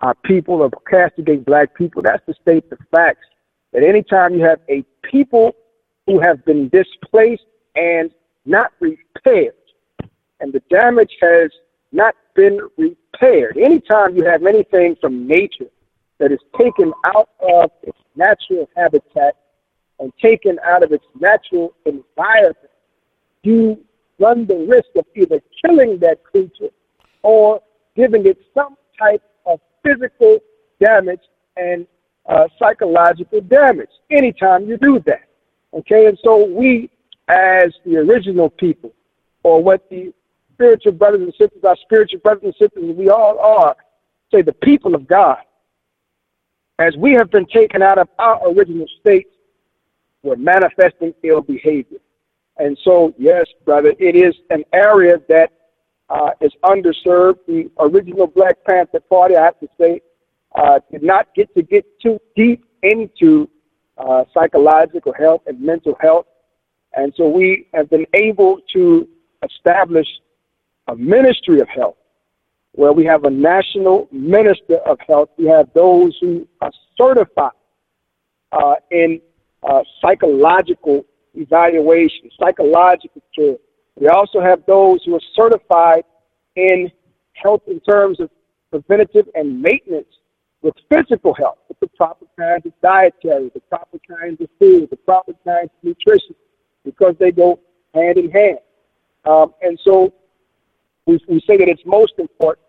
our people or castigate black people. That's to state the facts that anytime you have a people who have been displaced and not repaired, and the damage has not been repaired, anytime you have anything from nature that is taken out of its natural habitat and taken out of its natural environment, you run the risk of either killing that creature or giving it some type of physical damage and uh, psychological damage anytime you do that. Okay, and so we, as the original people, or what the spiritual brothers and sisters, our spiritual brothers and sisters, we all are, say the people of God, as we have been taken out of our original state, we're manifesting ill behavior. And so, yes, brother, it is an area that uh, is underserved. The original Black Panther Party, I have to say, uh, did not get to get too deep into uh, psychological health and mental health. And so we have been able to establish a ministry of health where we have a national minister of health. We have those who are certified uh, in uh, psychological evaluation, psychological care. We also have those who are certified in health in terms of preventative and maintenance with physical health, with the proper kinds of dietary, the proper kinds of food, the proper kinds of nutrition, because they go hand in hand. Um, and so we, we say that it's most important.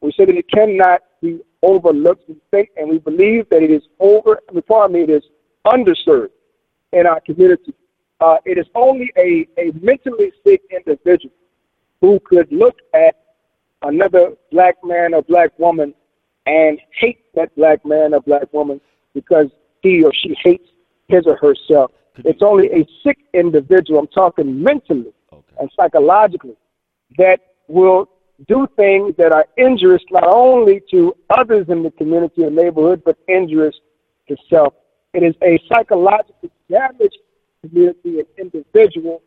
We say that it cannot be overlooked and think, and we believe that it is over, pardon me, it is underserved in our community. Uh, it is only a, a mentally sick individual who could look at another black man or black woman and hate that black man or black woman because he or she hates his or herself. It's only a sick individual, I'm talking mentally okay. and psychologically, that will do things that are injurious not only to others in the community or neighborhood, but injurious to self. It is a psychological damaged community and individual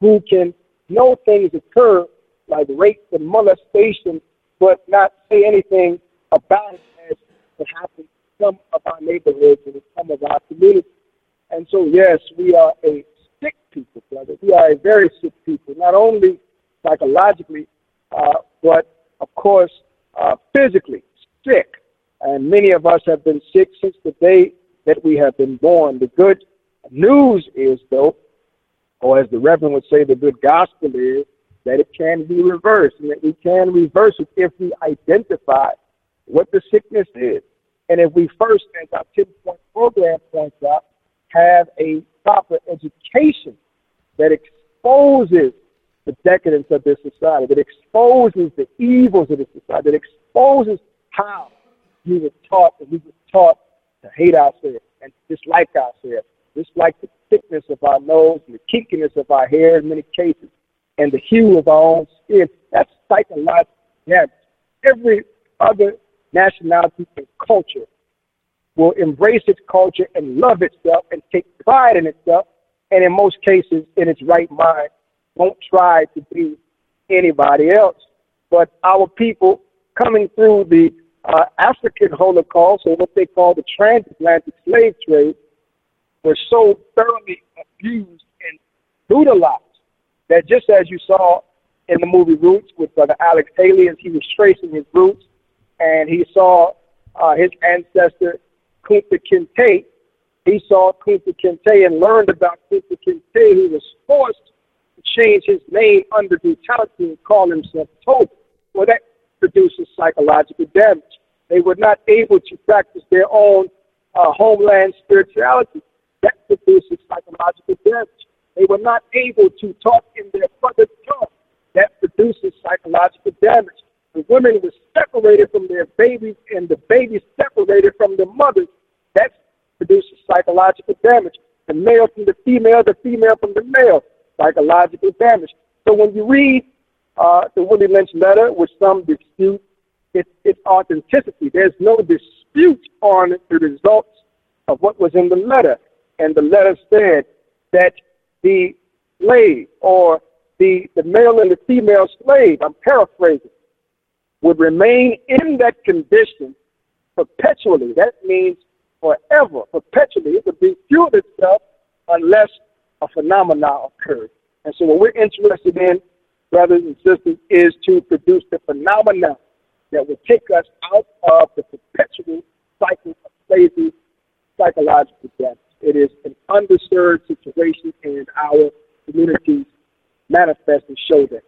who can know things occur like rape and molestation, but not say anything about it as it happens in some of our neighborhoods and in some of our communities. And so, yes, we are a sick people, brother. We are a very sick people, not only psychologically, uh, but of course, uh, physically sick. And many of us have been sick since the day that we have been born. The good news is, though, or as the Reverend would say, the good gospel is that it can be reversed and that we can reverse it if we identify what the sickness is. And if we first, as our 10 point program points out, have a proper education that exposes the decadence of this society, that exposes the evils of this society, that exposes how we were taught and we were taught to hate ourselves and dislike ourselves, dislike the thickness of our nose and the kinkiness of our hair in many cases, and the hue of our own skin. That's psychological damage. Every other nationality, and culture will embrace its culture and love itself and take pride in itself and in most cases, in its right mind, won't try to be anybody else. But our people coming through the uh, African Holocaust, or what they call the transatlantic slave trade, were so thoroughly abused and brutalized that just as you saw in the movie Roots with Brother Alex Haley as he was tracing his roots, and he saw uh, his ancestor Kunta Kinte. He saw Kunta Kinte and learned about Kunta Kinte. He was forced to change his name under brutality and call himself Toby. Well, that produces psychological damage. They were not able to practice their own uh, homeland spirituality. That produces psychological damage. They were not able to talk in their mother tongue. That produces psychological damage. The women were separated from their babies, and the babies separated from their mothers. That produces psychological damage. The male from the female, the female from the male, psychological damage. So when you read uh, the Willie Lynch letter, with some dispute its, its authenticity, there's no dispute on the results of what was in the letter. And the letter said that the slave or the, the male and the female slave, I'm paraphrasing, would remain in that condition perpetually. That means forever, perpetually. It would be fueled itself unless a phenomenon occurred. And so what we're interested in, brothers and sisters, is to produce the phenomenon that will take us out of the perpetual cycle of slavery, psychological death. It is an underserved situation in our communities manifest and show that.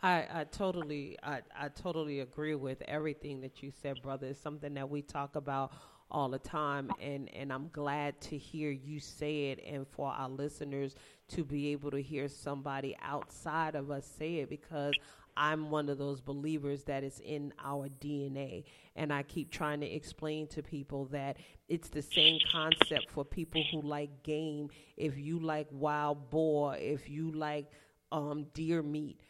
I, I totally I, I totally agree with everything that you said, brother. It's something that we talk about all the time and, and I'm glad to hear you say it and for our listeners to be able to hear somebody outside of us say it because I'm one of those believers that is in our DNA. And I keep trying to explain to people that it's the same concept for people who like game. If you like wild boar, if you like um, deer meat,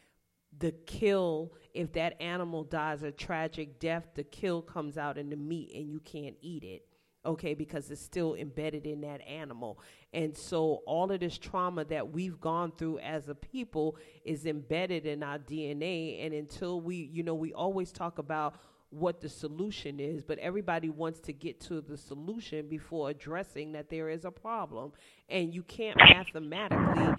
the kill, if that animal dies a tragic death, the kill comes out in the meat and you can't eat it okay, because it's still embedded in that animal. And so all of this trauma that we've gone through as a people is embedded in our DNA. And until we, you know, we always talk about what the solution is, but everybody wants to get to the solution before addressing that there is a problem. And you can't mathematically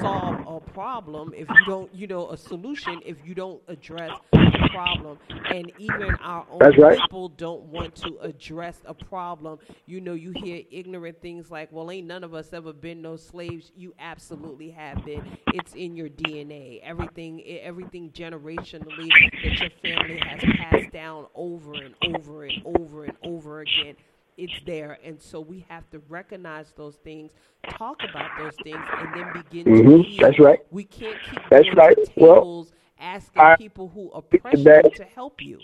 solve a problem if you don't, you know, a solution if you don't address the problem. And even our own right. people don't want to address a problem. You know, you hear ignorant things like, well, ain't none of us ever been no slaves. You absolutely have been. It's in your DNA. Everything, everything generationally that your family has passed down over and over and over and over again it's there. And so we have to recognize those things talk about those things and then begin mm-hmm. to heal. that's right. We can't keep that's right. tables well, asking I, people who oppress you to help you.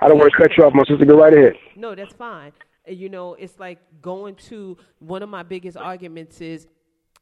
I don't want to cut you off my sister. Go right ahead. No that's fine. You know it's like going to one of my biggest arguments is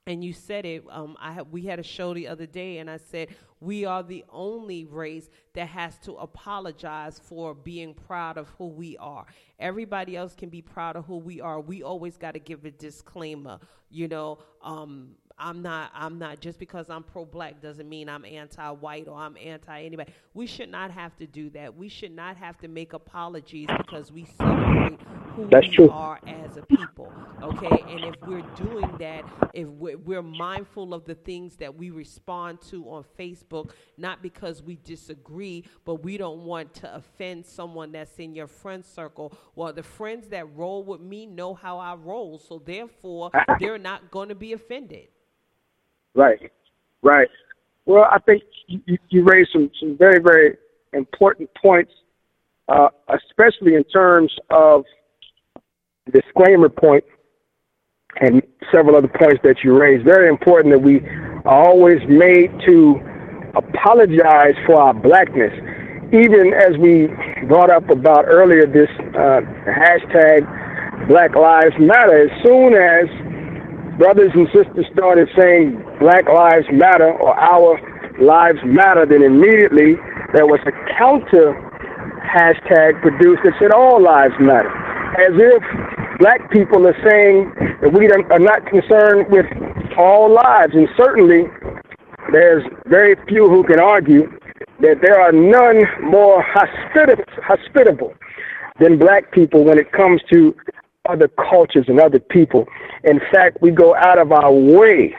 and you said it. Um, I we had a show the other day, and I said we are the only race that has to apologize for being proud of who we are. Everybody else can be proud of who we are. We always got to give a disclaimer. You know, um, I'm not I'm not just because I'm pro black doesn't mean I'm anti white or I'm anti anybody. We should not have to do that. We should not have to make apologies because we celebrate who That's we true. are as a people. Okay? And if we're doing that, if we're, we're mindful of the things that we respond to on Facebook, not because we disagree, but we don't want to offend someone that's in your friend circle. Well, the friends that roll with me know how I roll, so therefore *laughs* they're not going to be offended. Right, right. Well, I think you, you raised some, some very, very important points, uh, especially in terms of disclaimer point and several other points that you raised. Very important that we are always made to apologize for our blackness. Even as we brought up about earlier this uh, hashtag Black Lives Matter, as soon as brothers and sisters started saying Black Lives Matter or Our Lives Matter, then immediately there was a counter hashtag produced that said All Lives Matter, as if black people are saying that we are not concerned with all lives, and certainly there's very few who can argue that there are none more hospitable than black people when it comes to other cultures and other people. In fact, we go out of our way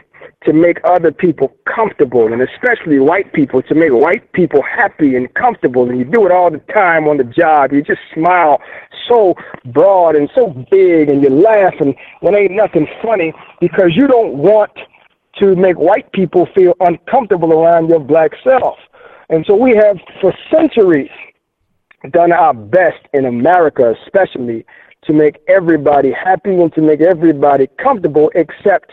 to make other people comfortable, and especially white people, to make white people happy and comfortable. And you do it all the time on the job. You just smile so broad and so big, and you laugh, and when ain't nothing funny because you don't want to make white people feel uncomfortable around your black self. And so we have, for centuries, done our best in America, especially, to make everybody happy and to make everybody comfortable except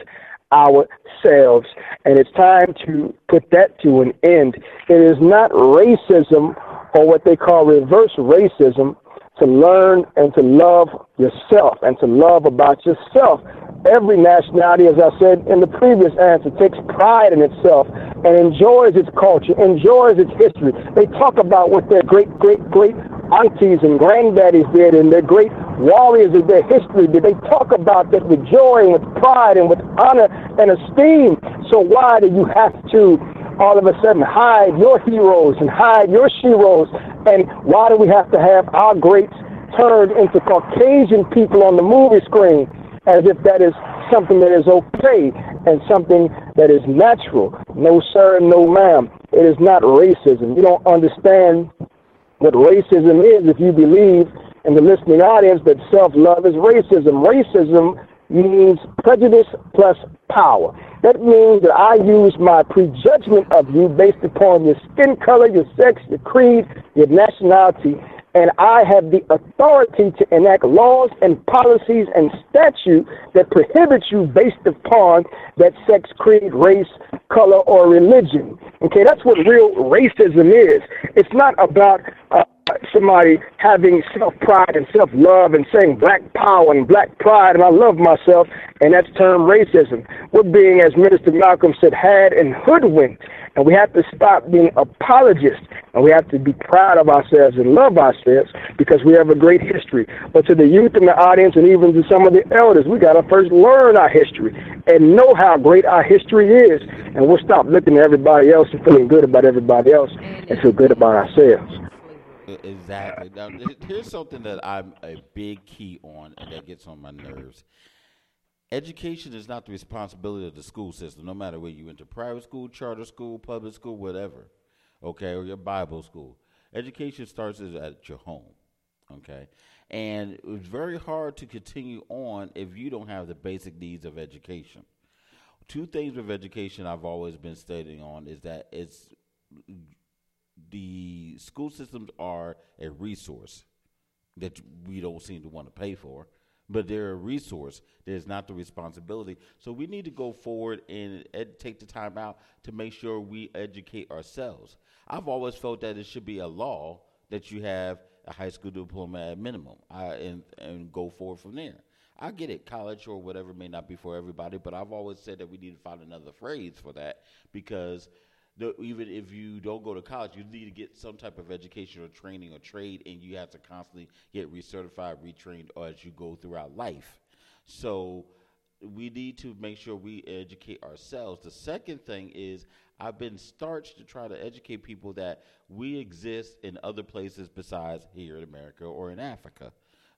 ourselves. And it's time to put that to an end. It is not racism or what they call reverse racism to learn and to love yourself and to love about yourself. Every nationality, as I said in the previous answer, takes pride in itself and enjoys its culture, enjoys its history. They talk about what their great, great, great aunties and granddaddies did and their great warriors of their history did. They talk about that with joy and with pride and with honor and esteem. So why do you have to all of a sudden hide your heroes and hide your sheroes? And why do we have to have our greats turned into Caucasian people on the movie screen as if that is something that is okay and something that is natural? No, sir, no, ma'am. It is not racism. You don't understand what racism is if you believe in the listening audience that self-love is racism. Racism means prejudice plus power. That means that I use my prejudgment of you based upon your skin color, your sex, your creed, your nationality, and I have the authority to enact laws and policies and statutes that prohibit you based upon that sex, creed, race, color, or religion. Okay, that's what real racism is. It's not about uh, somebody having self pride and self love and saying black power and black pride and I love myself, and that's termed racism. We're being, as Minister Malcolm said, had and hoodwinked. And we have to stop being apologists and we have to be proud of ourselves and love ourselves because we have a great history. But to the youth in the audience and even to some of the elders, we got to first learn our history and know how great our history is. And we'll stop looking at everybody else and feeling good about everybody else and feel good about ourselves. Exactly. Now, here's something that I'm a big key on and that gets on my nerves. Education is not the responsibility of the school system, no matter where you enter private school, charter school, public school, whatever, okay, or your Bible school. Education starts at your home, okay? And it's very hard to continue on if you don't have the basic needs of education. Two things with education I've always been stating on is that it's the school systems are a resource that we don't seem to want to pay for, but they're a resource. There's not the responsibility. So we need to go forward and ed- take the time out to make sure we educate ourselves. I've always felt that it should be a law that you have a high school diploma at minimum I, and, and go forward from there. I get it, college or whatever may not be for everybody, but I've always said that we need to find another phrase for that because – the, even if you don't go to college, you need to get some type of education or training or trade, and you have to constantly get recertified, retrained or as you go throughout life. So we need to make sure we educate ourselves. The second thing is I've been starched to try to educate people that we exist in other places besides here in America or in Africa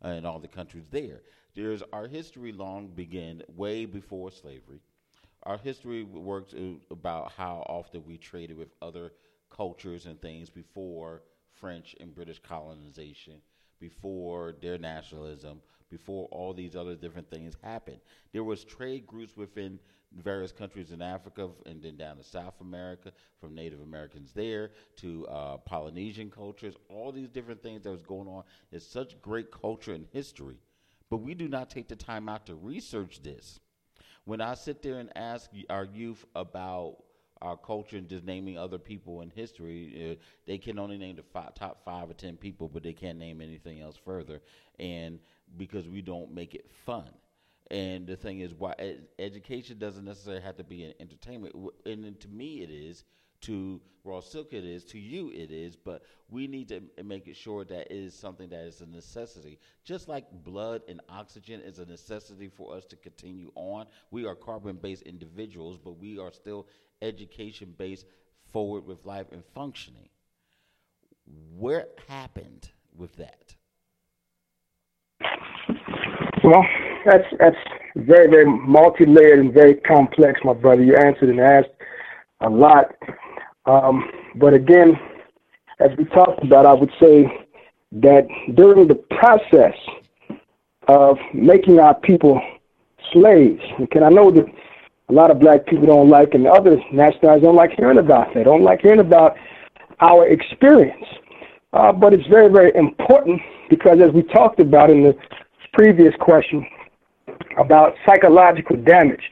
uh, and all the countries there. There's our history long began way before slavery our history works about how often we traded with other cultures and things before French and British colonization, before their nationalism, before all these other different things happened. There was trade groups within various countries in Africa and then down to South America, from Native Americans there to uh, Polynesian cultures, all these different things that was going on. It's such great culture and history, but we do not take the time out to research this. When I sit there and ask our youth about our culture and just naming other people in history, uh, they can only name the five, top five or ten people, but they can't name anything else further. And because we don't make it fun. And the thing is, why ed- education doesn't necessarily have to be an entertainment. And to me, it is to raw silk it is to you it is but we need to make it sure that it is something that is a necessity. Just like blood and oxygen is a necessity for us to continue on we are carbon based individuals but we are still education based forward with life and functioning. What happened with that? Well that's that's very very multi-layered and very complex my brother. You answered and asked a lot um, but again, as we talked about, I would say that during the process of making our people slaves, and I know that a lot of black people don't like, and other nationalities don't like hearing about that, don't like hearing about our experience. Uh, but it's very, very important because, as we talked about in the previous question about psychological damage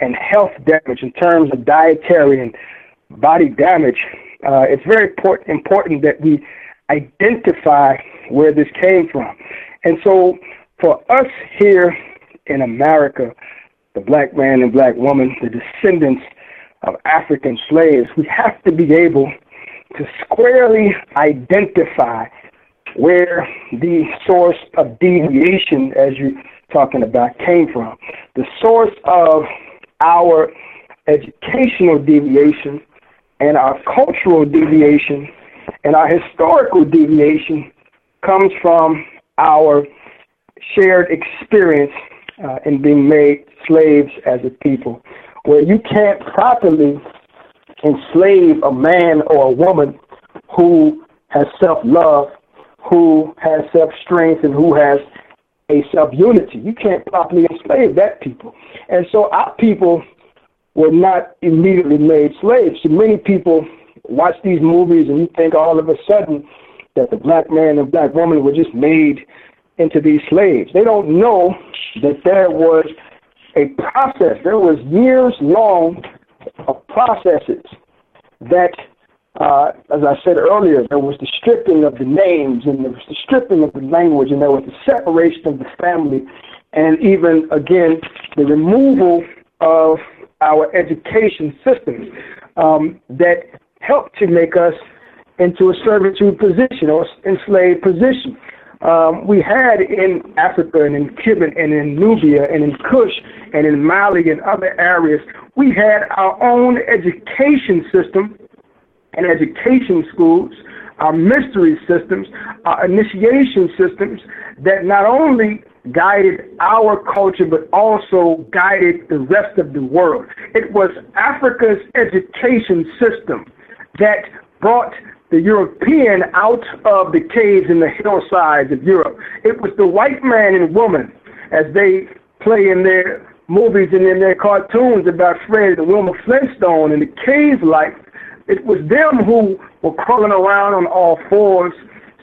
and health damage in terms of dietary and body damage, uh, it's very important, important that we identify where this came from. And so for us here in America, the black man and black woman, the descendants of African slaves, we have to be able to squarely identify where the source of deviation, as you're talking about, came from. The source of our educational deviation and our cultural deviation and our historical deviation comes from our shared experience uh, in being made slaves as a people, where you can't properly enslave a man or a woman who has self love, who has self strength, and who has a self unity. You can't properly enslave that people. And so our people were not immediately made slaves. Many people watch these movies and you think all of a sudden that the black man and black woman were just made into these slaves. They don't know that there was a process. There was years long of processes that, uh, as I said earlier, there was the stripping of the names and there was the stripping of the language and there was the separation of the family and even, again, the removal of our education systems um, that help to make us into a servitude position or enslaved position. Um, we had in Africa and in Cuba and in Nubia and in Kush and in Mali and other areas, we had our own education system and education schools, our mystery systems, our initiation systems that not only guided our culture, but also guided the rest of the world. It was Africa's education system that brought the European out of the caves and the hillsides of Europe. It was the white man and woman, as they play in their movies and in their cartoons about Fred and Wilma Flintstone and the cave life. It was them who were crawling around on all fours,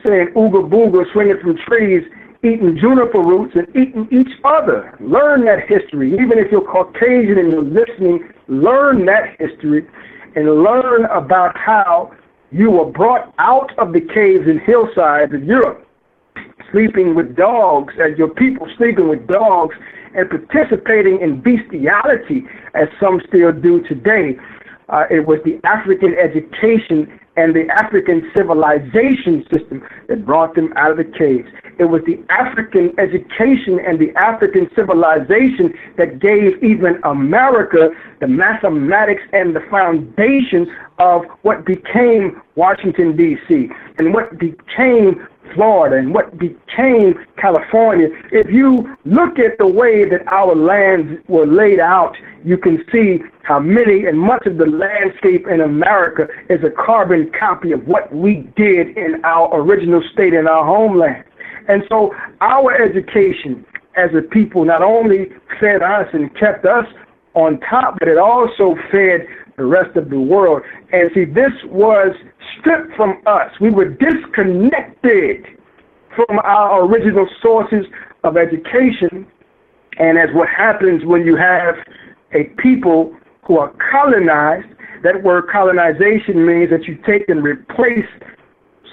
saying ooga booga, swinging from trees, eating juniper roots and eating each other. Learn that history. Even if you're Caucasian and you're listening, learn that history and learn about how you were brought out of the caves and hillsides of Europe, sleeping with dogs, as your people sleeping with dogs, and participating in bestiality, as some still do today. Uh, it was the African education and the African civilization system that brought them out of the caves. It was the African education and the African civilization that gave even America the mathematics and the foundation of what became Washington, D.C., and what became Florida and what became California. If you look at the way that our lands were laid out, you can see how many and much of the landscape in America is a carbon copy of what we did in our original state in our homeland. And so our education as a people not only fed us and kept us on top, but it also fed the rest of the world. And see, this was stripped from us. We were disconnected from our original sources of education. And as what happens when you have a people who are colonized, that word colonization means that you take and replace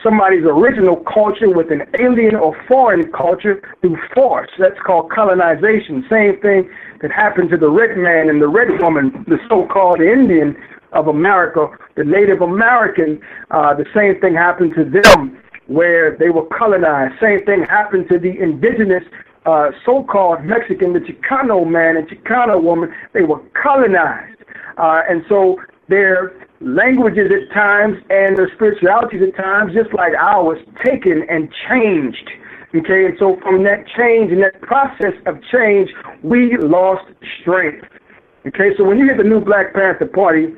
somebody's original culture with an alien or foreign culture through force. That's called colonization. Same thing that happened to the red man and the red woman, the so-called Indian of America, the Native American, uh, the same thing happened to them where they were colonized. Same thing happened to the indigenous uh, so-called Mexican, the Chicano man and Chicano woman. They were colonized. Uh, and so their languages at times and their spiritualities at times, just like ours, taken and changed. Okay, and so from that change and that process of change, we lost strength. Okay, so when you get the new Black Panther Party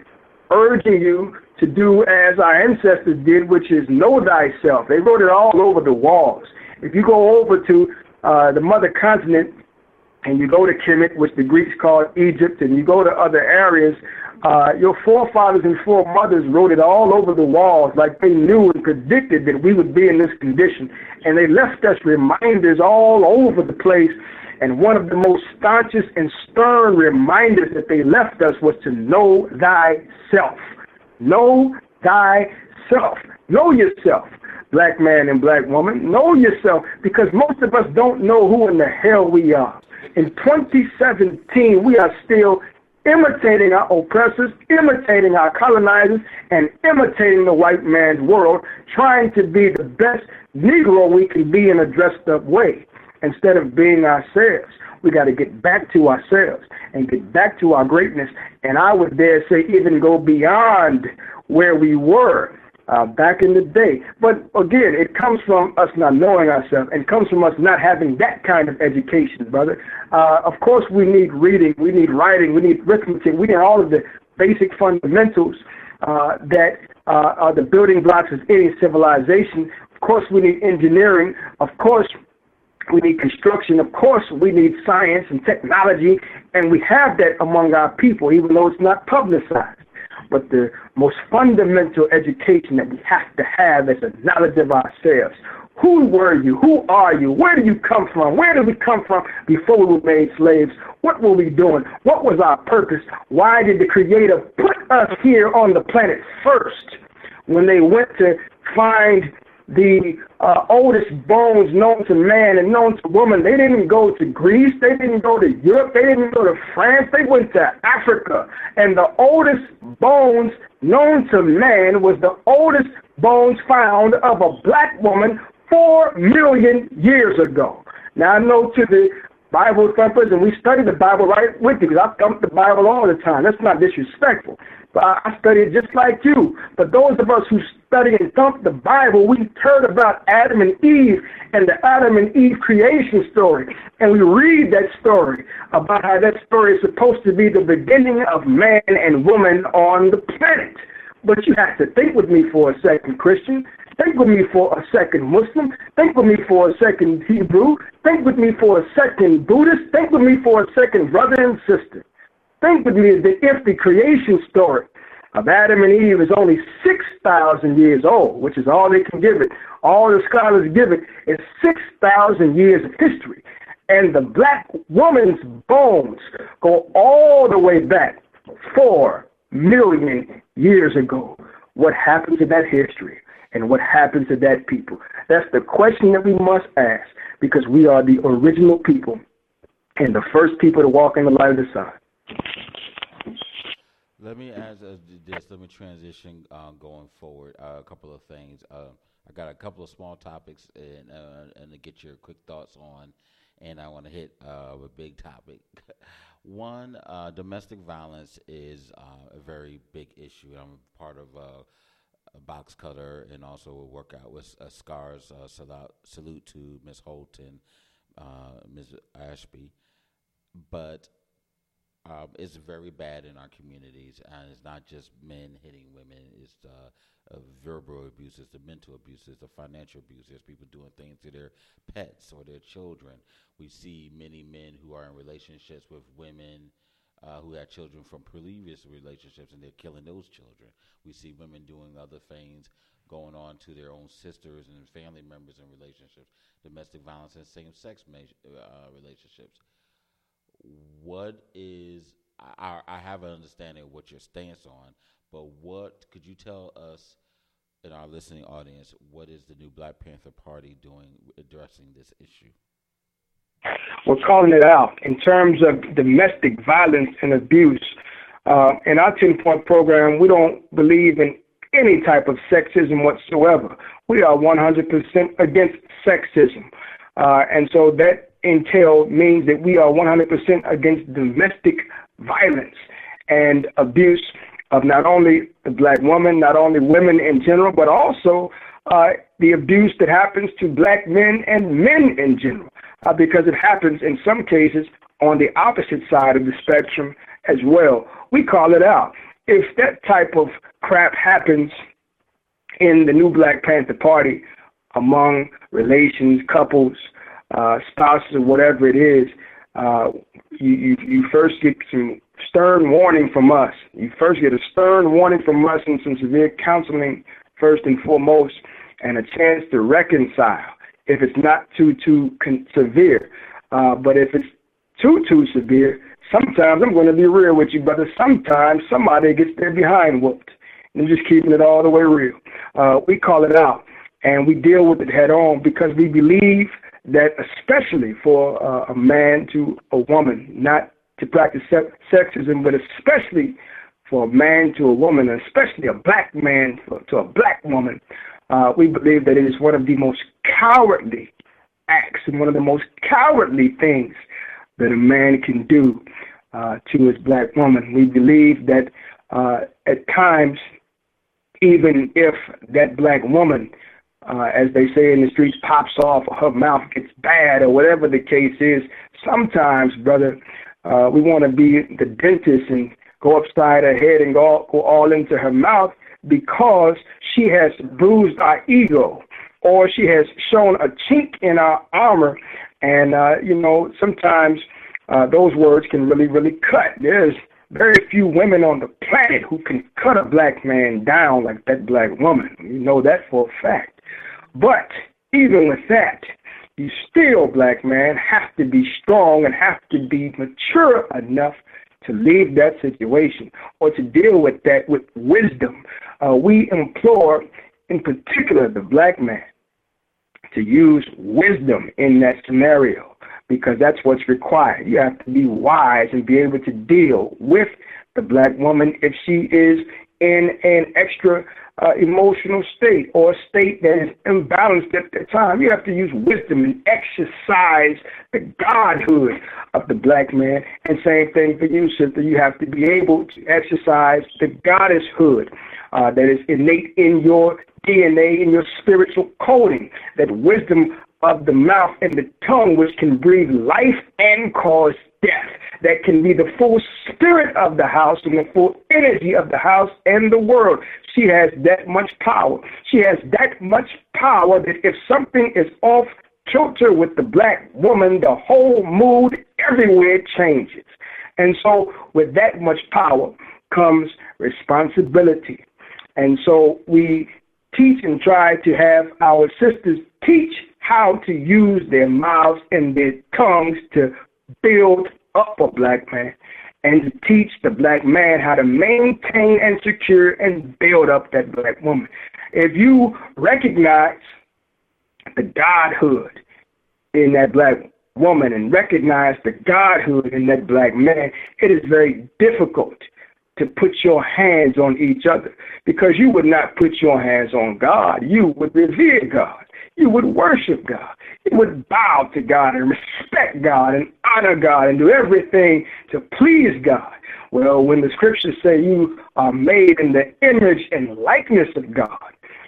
urging you to do as our ancestors did, which is know thyself, they wrote it all over the walls. If you go over to uh, the mother continent and you go to Kemet, which the Greeks called Egypt, and you go to other areas, uh, your forefathers and foremothers wrote it all over the walls like they knew and predicted that we would be in this condition. And they left us reminders all over the place. And one of the most staunchest and stern reminders that they left us was to know thyself. Know thyself. Know yourself, black man and black woman. Know yourself because most of us don't know who in the hell we are. In 2017, we are still imitating our oppressors, imitating our colonizers, and imitating the white man's world, trying to be the best Negro we can be in a dressed up way instead of being ourselves. We got to get back to ourselves and get back to our greatness. And I would dare say, even go beyond where we were uh, back in the day. But again, it comes from us not knowing ourselves and comes from us not having that kind of education, brother. Uh, of course, we need reading, we need writing, we need arithmetic, we need all of the basic fundamentals uh, that uh, are the building blocks of any civilization. Of course, we need engineering. Of course, we need construction. Of course, we need science and technology, and we have that among our people, even though it's not publicized but the most fundamental education that we have to have is a knowledge of ourselves. Who were you? Who are you? Where did you come from? Where did we come from before we were made slaves? What were we doing? What was our purpose? Why did the Creator put us here on the planet first when they went to find the uh, oldest bones known to man and known to woman. They didn't go to Greece. They didn't go to Europe. They didn't go to France. They went to Africa. And the oldest bones known to man was the oldest bones found of a black woman four million years ago. Now, I know to the Bible thumpers, and we study the Bible right with you because I thump the Bible all the time. That's not disrespectful. But I study it just like you. But those of us who study and thump the Bible, we heard about Adam and Eve and the Adam and Eve creation story. And we read that story about how that story is supposed to be the beginning of man and woman on the planet. But you have to think with me for a second, Christian. Think with me for a second, Muslim. Think with me for a second, Hebrew. Think with me for a second, Buddhist. Think with me for a second, brother and sister. Think with me that if the creation story of Adam and Eve is only 6,000 years old, which is all they can give it, all the scholars give it is 6,000 years of history. And the black woman's bones go all the way back 4 million years ago. What happened to that history? And what happened to that people? That's the question that we must ask because we are the original people and the first people to walk in the light of the sun. Let me ask uh, this. Let me transition uh, going forward. Uh, a couple of things. Uh, I got a couple of small topics and uh, and to get your quick thoughts on, and I want to hit a big topic. *laughs* One, domestic violence is a very big issue. I'm part of a box cutter and also a workout with scars. salute, salute to Miss Holton, Ms. Ashby, but um, it's very bad in our communities, and it's not just men hitting women. It's the uh, verbal abuse, it's the mental abuse, it's the financial abuse. There's people doing things to their pets or their children. We see many men who are in relationships with women uh, who had children from previous relationships, and they're killing those children. We see women doing other things going on to their own sisters and family members in relationships, domestic violence and same-sex ma- uh, relationships what is I, I have an understanding of what your stance on, but what could you tell us in our listening audience? What is the new Black Panther Party doing addressing this issue? We're calling it out in terms of domestic violence and abuse. Uh, in our 10 point program, we don't believe in any type of sexism whatsoever. We are 100% against sexism. Uh, and so that entail means that we are 100% against domestic violence and abuse of not only the black woman, not only women in general, but also uh, the abuse that happens to black men and men in general, uh, because it happens in some cases on the opposite side of the spectrum as well. We call it out. If that type of crap happens in the new Black Panther Party among relations, couples, uh, spouses, or whatever it is, uh, you, you, you first get some stern warning from us. You first get a stern warning from us and some severe counseling first and foremost, and a chance to reconcile if it's not too too con- severe. Uh, but if it's too too severe, sometimes I'm going to be real with you, brother. Sometimes somebody gets their behind whooped. And I'm just keeping it all the way real. Uh, we call it out and we deal with it head on because we believe that, especially for uh, a man to a woman, not to practice se- sexism, but especially for a man to a woman, and especially a black man to a black woman, uh, we believe that it is one of the most cowardly acts and one of the most cowardly things that a man can do uh, to his black woman. We believe that uh, at times, even if that black woman, uh, as they say in the streets, pops off or her mouth gets bad or whatever the case is, sometimes, brother, uh, we want to be the dentist and go upside her head and go, go all into her mouth because she has bruised our ego or she has shown a chink in our armor. And, uh, you know, sometimes uh, those words can really, really cut. There's very few women on the planet who can cut a black man down like that black woman. You know that for a fact. But even with that, you still, black man, have to be strong and have to be mature enough to leave that situation or to deal with that with wisdom. Uh, we implore, in particular, the black man to use wisdom in that scenario because that's what's required. You have to be wise and be able to deal with the black woman if she is in an extra uh, emotional state or a state that is imbalanced at the time. You have to use wisdom and exercise the godhood of the black man. And same thing for you, sister. You have to be able to exercise the goddesshood uh, that is innate in your DNA, in your spiritual coding. That wisdom of the mouth and the tongue, which can breathe life and cause death, that can be the full spirit of the house and the full energy of the house and the world. She has that much power. She has that much power that if something is off kilter with the black woman, the whole mood everywhere changes. And so, with that much power comes responsibility. And so, we teach and try to have our sisters teach how to use their mouths and their tongues to build up a black man and to teach the black man how to maintain and secure and build up that black woman. If you recognize the godhood in that black woman and recognize the godhood in that black man, it is very difficult to put your hands on each other because you would not put your hands on God. You would revere God. You would worship God. You would bow to God and respect God and honor God and do everything to please God. Well, when the scriptures say you are made in the image and likeness of God,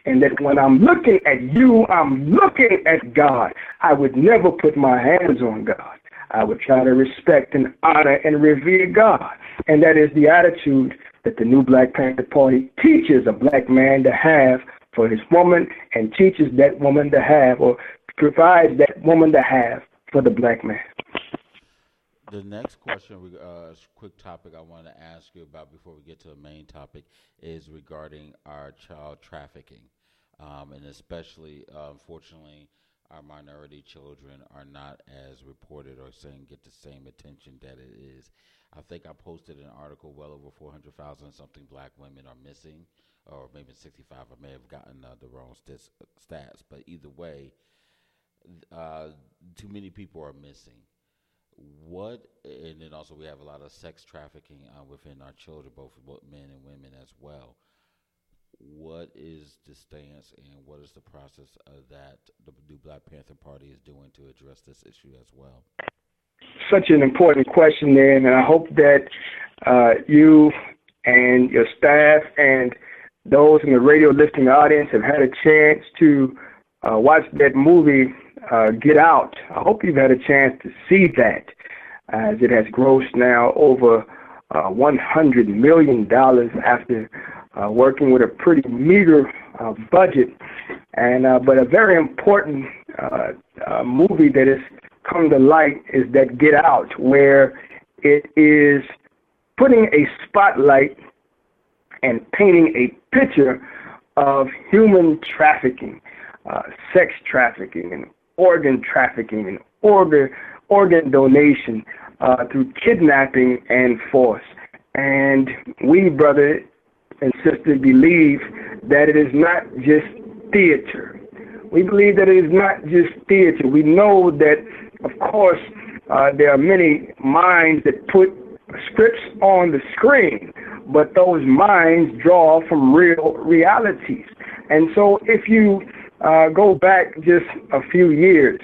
and that when I'm looking at you, I'm looking at God, I would never put my hands on God. I would try to respect and honor and revere God. And that is the attitude that the new Black Panther Party teaches a black man to have for his woman and teaches that woman to have or provides that woman to have for the black man. The next question, uh, quick topic I want to ask you about before we get to the main topic is regarding our child trafficking. Um, and especially, uh, unfortunately, our minority children are not as reported or saying get the same attention that it is. I think I posted an article well over 400,000 something black women are missing or maybe 65. I may have gotten uh, the wrong st- stats, but either way, uh, too many people are missing. what, and then also we have a lot of sex trafficking uh, within our children, both men and women as well. What is the stance and what is the process that the new Black Panther Party is doing to address this issue as well? Such an important question, Dan, and I hope that uh, you and your staff and those in the radio listening audience have had a chance to uh, watch that movie, uh, Get Out. I hope you've had a chance to see that, as it has grossed now over uh, $100 million after uh, working with a pretty meager uh, budget. And uh, but a very important uh, uh, movie that has come to light is that Get Out, where it is putting a spotlight and painting a picture of human trafficking, uh, sex trafficking, and organ trafficking, and organ organ donation uh, through kidnapping and force. And we, brother and sister, believe that it is not just theater. We believe that it is not just theater. We know that, of course, uh, there are many minds that put scripts on the screen, but those minds draw from real realities. And so if you uh, go back just a few years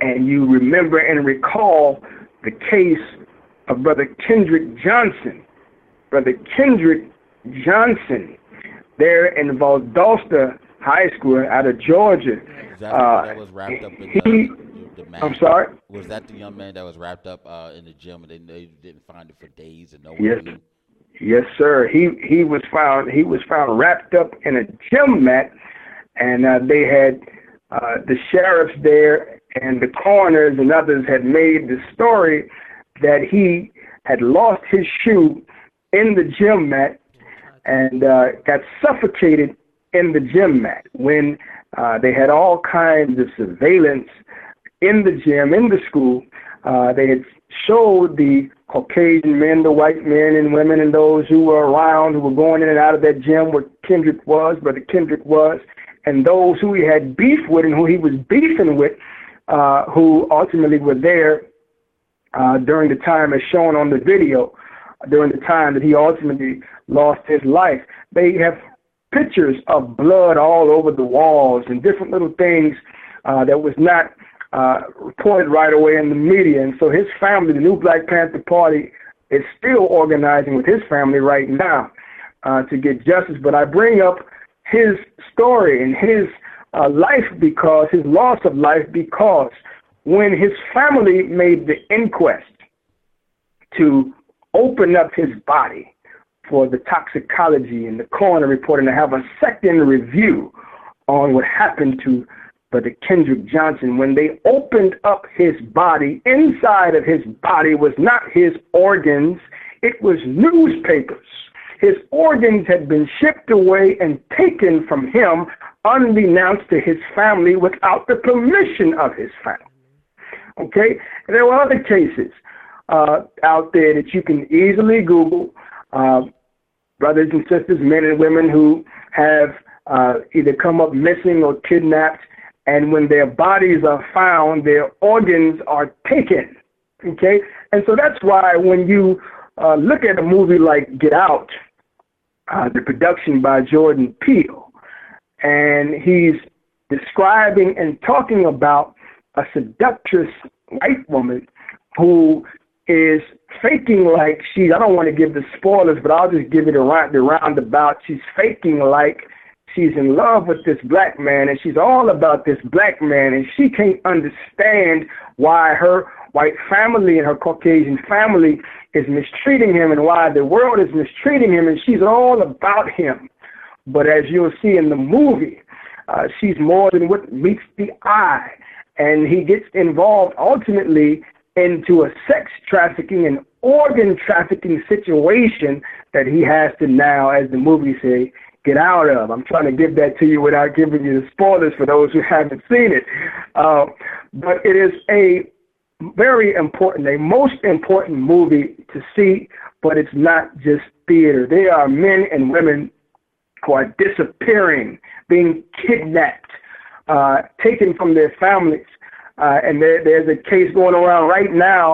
and you remember and recall the case of Brother Kendrick Johnson, Brother Kendrick Johnson, there in Valdosta High School out of Georgia. That, uh, that was wrapped up in he, the, the I'm sorry. Was that the young man that was wrapped up uh, in the gym and they, they didn't find it for days and no one yes. knew? Yes, sir. He he was found he was found wrapped up in a gym mat, and uh, they had uh, the sheriffs there and the coroners and others had made the story that he had lost his shoe in the gym mat and uh, got suffocated in the gym mat when uh, they had all kinds of surveillance in the gym, in the school. Uh, they had showed the Caucasian men, the white men and women, and those who were around, who were going in and out of that gym where Kendrick was, Brother Kendrick was, and those who he had beef with and who he was beefing with, uh, who ultimately were there uh, during the time as shown on the video, during the time that he ultimately lost his life. They have pictures of blood all over the walls and different little things uh, that was not uh, reported right away in the media. And so his family, the new Black Panther Party, is still organizing with his family right now uh, to get justice. But I bring up his story and his uh, life because his loss of life because when his family made the inquest to open up his body for the toxicology and the coroner report and to have a second review on what happened to Brother Kendrick Johnson, when they opened up his body, inside of his body was not his organs, it was newspapers. His organs had been shipped away and taken from him unbeknownst to his family without the permission of his family. Okay? And there were other cases uh, out there that you can easily Google. Uh, brothers and sisters, men and women who have uh, either come up missing or kidnapped and when their bodies are found, their organs are taken. Okay? And so that's why when you uh, look at a movie like Get Out, uh, the production by Jordan Peele, and he's describing and talking about a seductress white woman who is faking like she, I don't want to give the spoilers, but I'll just give it around the roundabout. She's faking like she's in love with this black man and she's all about this black man and she can't understand why her white family and her Caucasian family is mistreating him and why the world is mistreating him and she's all about him. But as you'll see in the movie, uh, she's more than what meets the eye. And he gets involved ultimately into a sex trafficking and organ trafficking situation that he has to now, as the movie say, get out of. I'm trying to give that to you without giving you the spoilers for those who haven't seen it. Uh, but it is a very important, a most important movie to see, but it's not just theater. There are men and women who are disappearing, being kidnapped, uh, taken from their families, Uh, and there, there's a case going around right now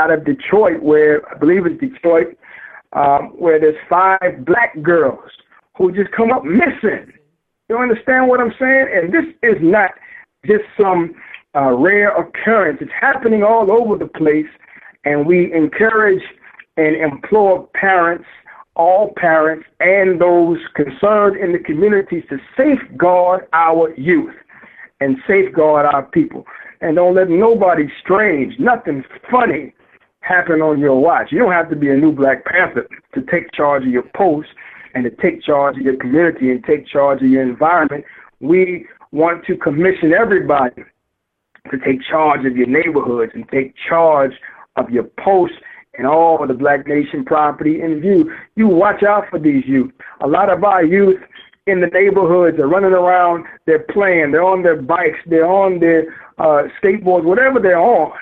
out of Detroit, where I believe it's Detroit, um, where there's five black girls who just come up missing. You understand what I'm saying? And this is not just some uh, rare occurrence. It's happening all over the place, and we encourage and implore parents, all parents, and those concerned in the communities to safeguard our youth and safeguard our people. And don't let nobody strange, nothing funny happen on your watch. You don't have to be a new Black Panther to take charge of your post and to take charge of your community and take charge of your environment. We want to commission everybody to take charge of your neighborhoods and take charge of your posts and all of the Black Nation property in view. You watch out for these youth. A lot of our youth in the neighborhoods are running around, they're playing, they're on their bikes, they're on their uh, skateboards, whatever they're on.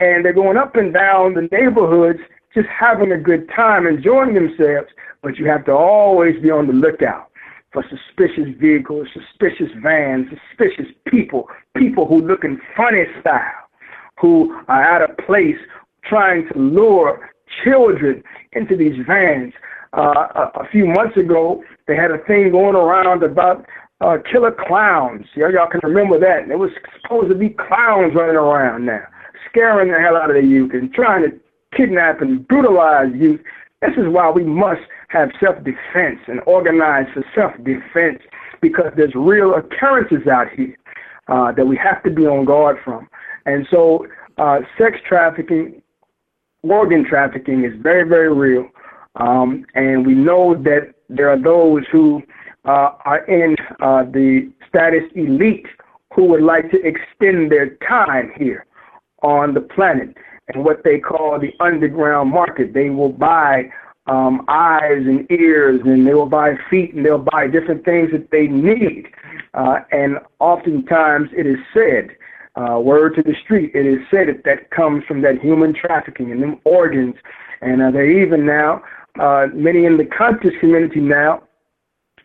And they're going up and down the neighborhoods just having a good time, enjoying themselves. But you have to always be on the lookout for suspicious vehicles, suspicious vans, suspicious people, people who look in funny style, who are out of place trying to lure children into these vans. Uh, a, a few months ago, they had a thing going around about uh, killer clowns. Y'all, y'all can remember that. It was supposed to be clowns running around now, scaring the hell out of the youth and trying to kidnap and brutalize youth. This is why we must have self-defense and organize for self-defense because there's real occurrences out here uh, that we have to be on guard from. And so uh, sex trafficking, organ trafficking is very, very real. Um, and we know that there are those who uh, are in uh, the status elite who would like to extend their time here on the planet and what they call the underground market. They will buy um, eyes and ears, and they will buy feet, and they'll buy different things that they need. Uh, and oftentimes it is said, uh, word to the street, it is said that that comes from that human trafficking and them organs. And uh, they even now, uh, many in the conscious community now,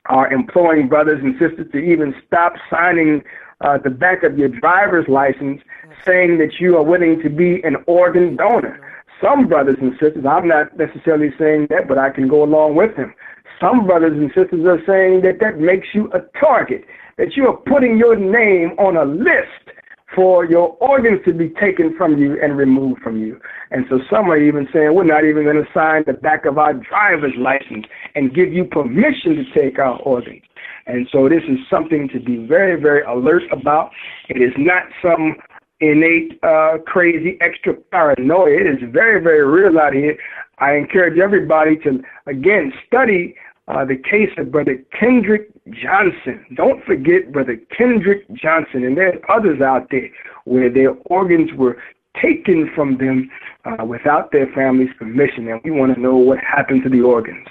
are employing brothers and sisters to even stop signing uh, the back of your driver's license saying that you are willing to be an organ donor. Some brothers and sisters, I'm not necessarily saying that, but I can go along with them. Some brothers and sisters are saying that that makes you a target, that you are putting your name on a list for your organs to be taken from you and removed from you. And so some are even saying we're not even going to sign the back of our driver's license and give you permission to take our organs. And so this is something to be very, very alert about. It is not some innate, uh, crazy, extra paranoia. It is very, very real out here. I encourage everybody to, again, study uh, the case of Brother Kendrick Johnson. Don't forget Brother Kendrick Johnson. And there's others out there where their organs were taken from them uh, without their family's permission. And we want to know what happened to the organs.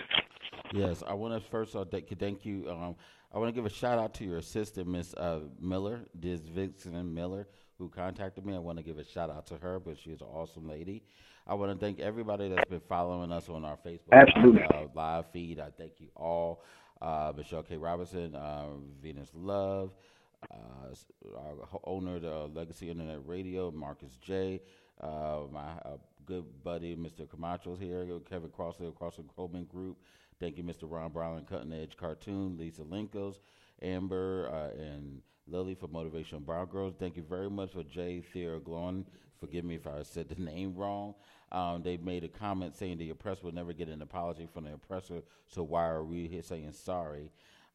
Yes, I want to first all thank you. Thank you. Um, I want to give a shout out to your assistant, Miss uh, Miller, Diz Vixen Miller, who contacted me. I want to give a shout out to her, but she's an awesome lady. I want to thank everybody that's been following us on our Facebook Absolutely. Uh, live feed. I thank you all. Uh, Michelle K. Robinson, uh, Venus Love, uh, our owner of Legacy Internet Radio, Marcus J. Uh, my good buddy, Mr. Camacho's here, Kevin Crossley, Crossley Coleman Group. Thank you, Mr. Ron Brown, Cutting Edge Cartoon, Lisa Linkos, Amber, and Lily for Motivation Brown Girls. Thank you very much for Jay Theoglon. Forgive me if I said the *laughs* name wrong. Um, they made a comment saying the oppressor will never get an apology from the oppressor, so why are we here saying sorry?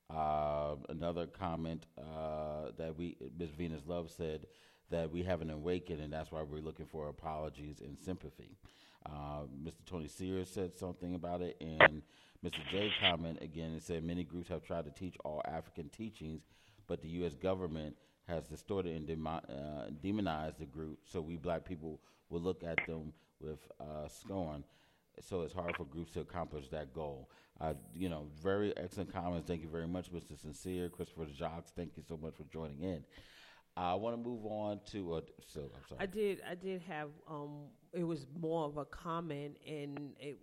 Uh, another comment uh, that we Miss Venus Love said that we haven't awakened, and that's why we're looking for apologies and sympathy. Uh, Mr. Tony Sears said something about it, and Mr. J comment again and said many groups have tried to teach all African teachings, but the U.S. government has distorted and uh, demonized the group, so we black people will look at them with uh, scorn. So it's hard for groups to accomplish that goal. Uh, you know, very excellent comments. Thank you very much, Mr. Sincere, Christopher Jacques. Thank you so much for joining in. I want to move on to. Uh, so I'm sorry. I did. I did have. Um, it was more of a comment and it,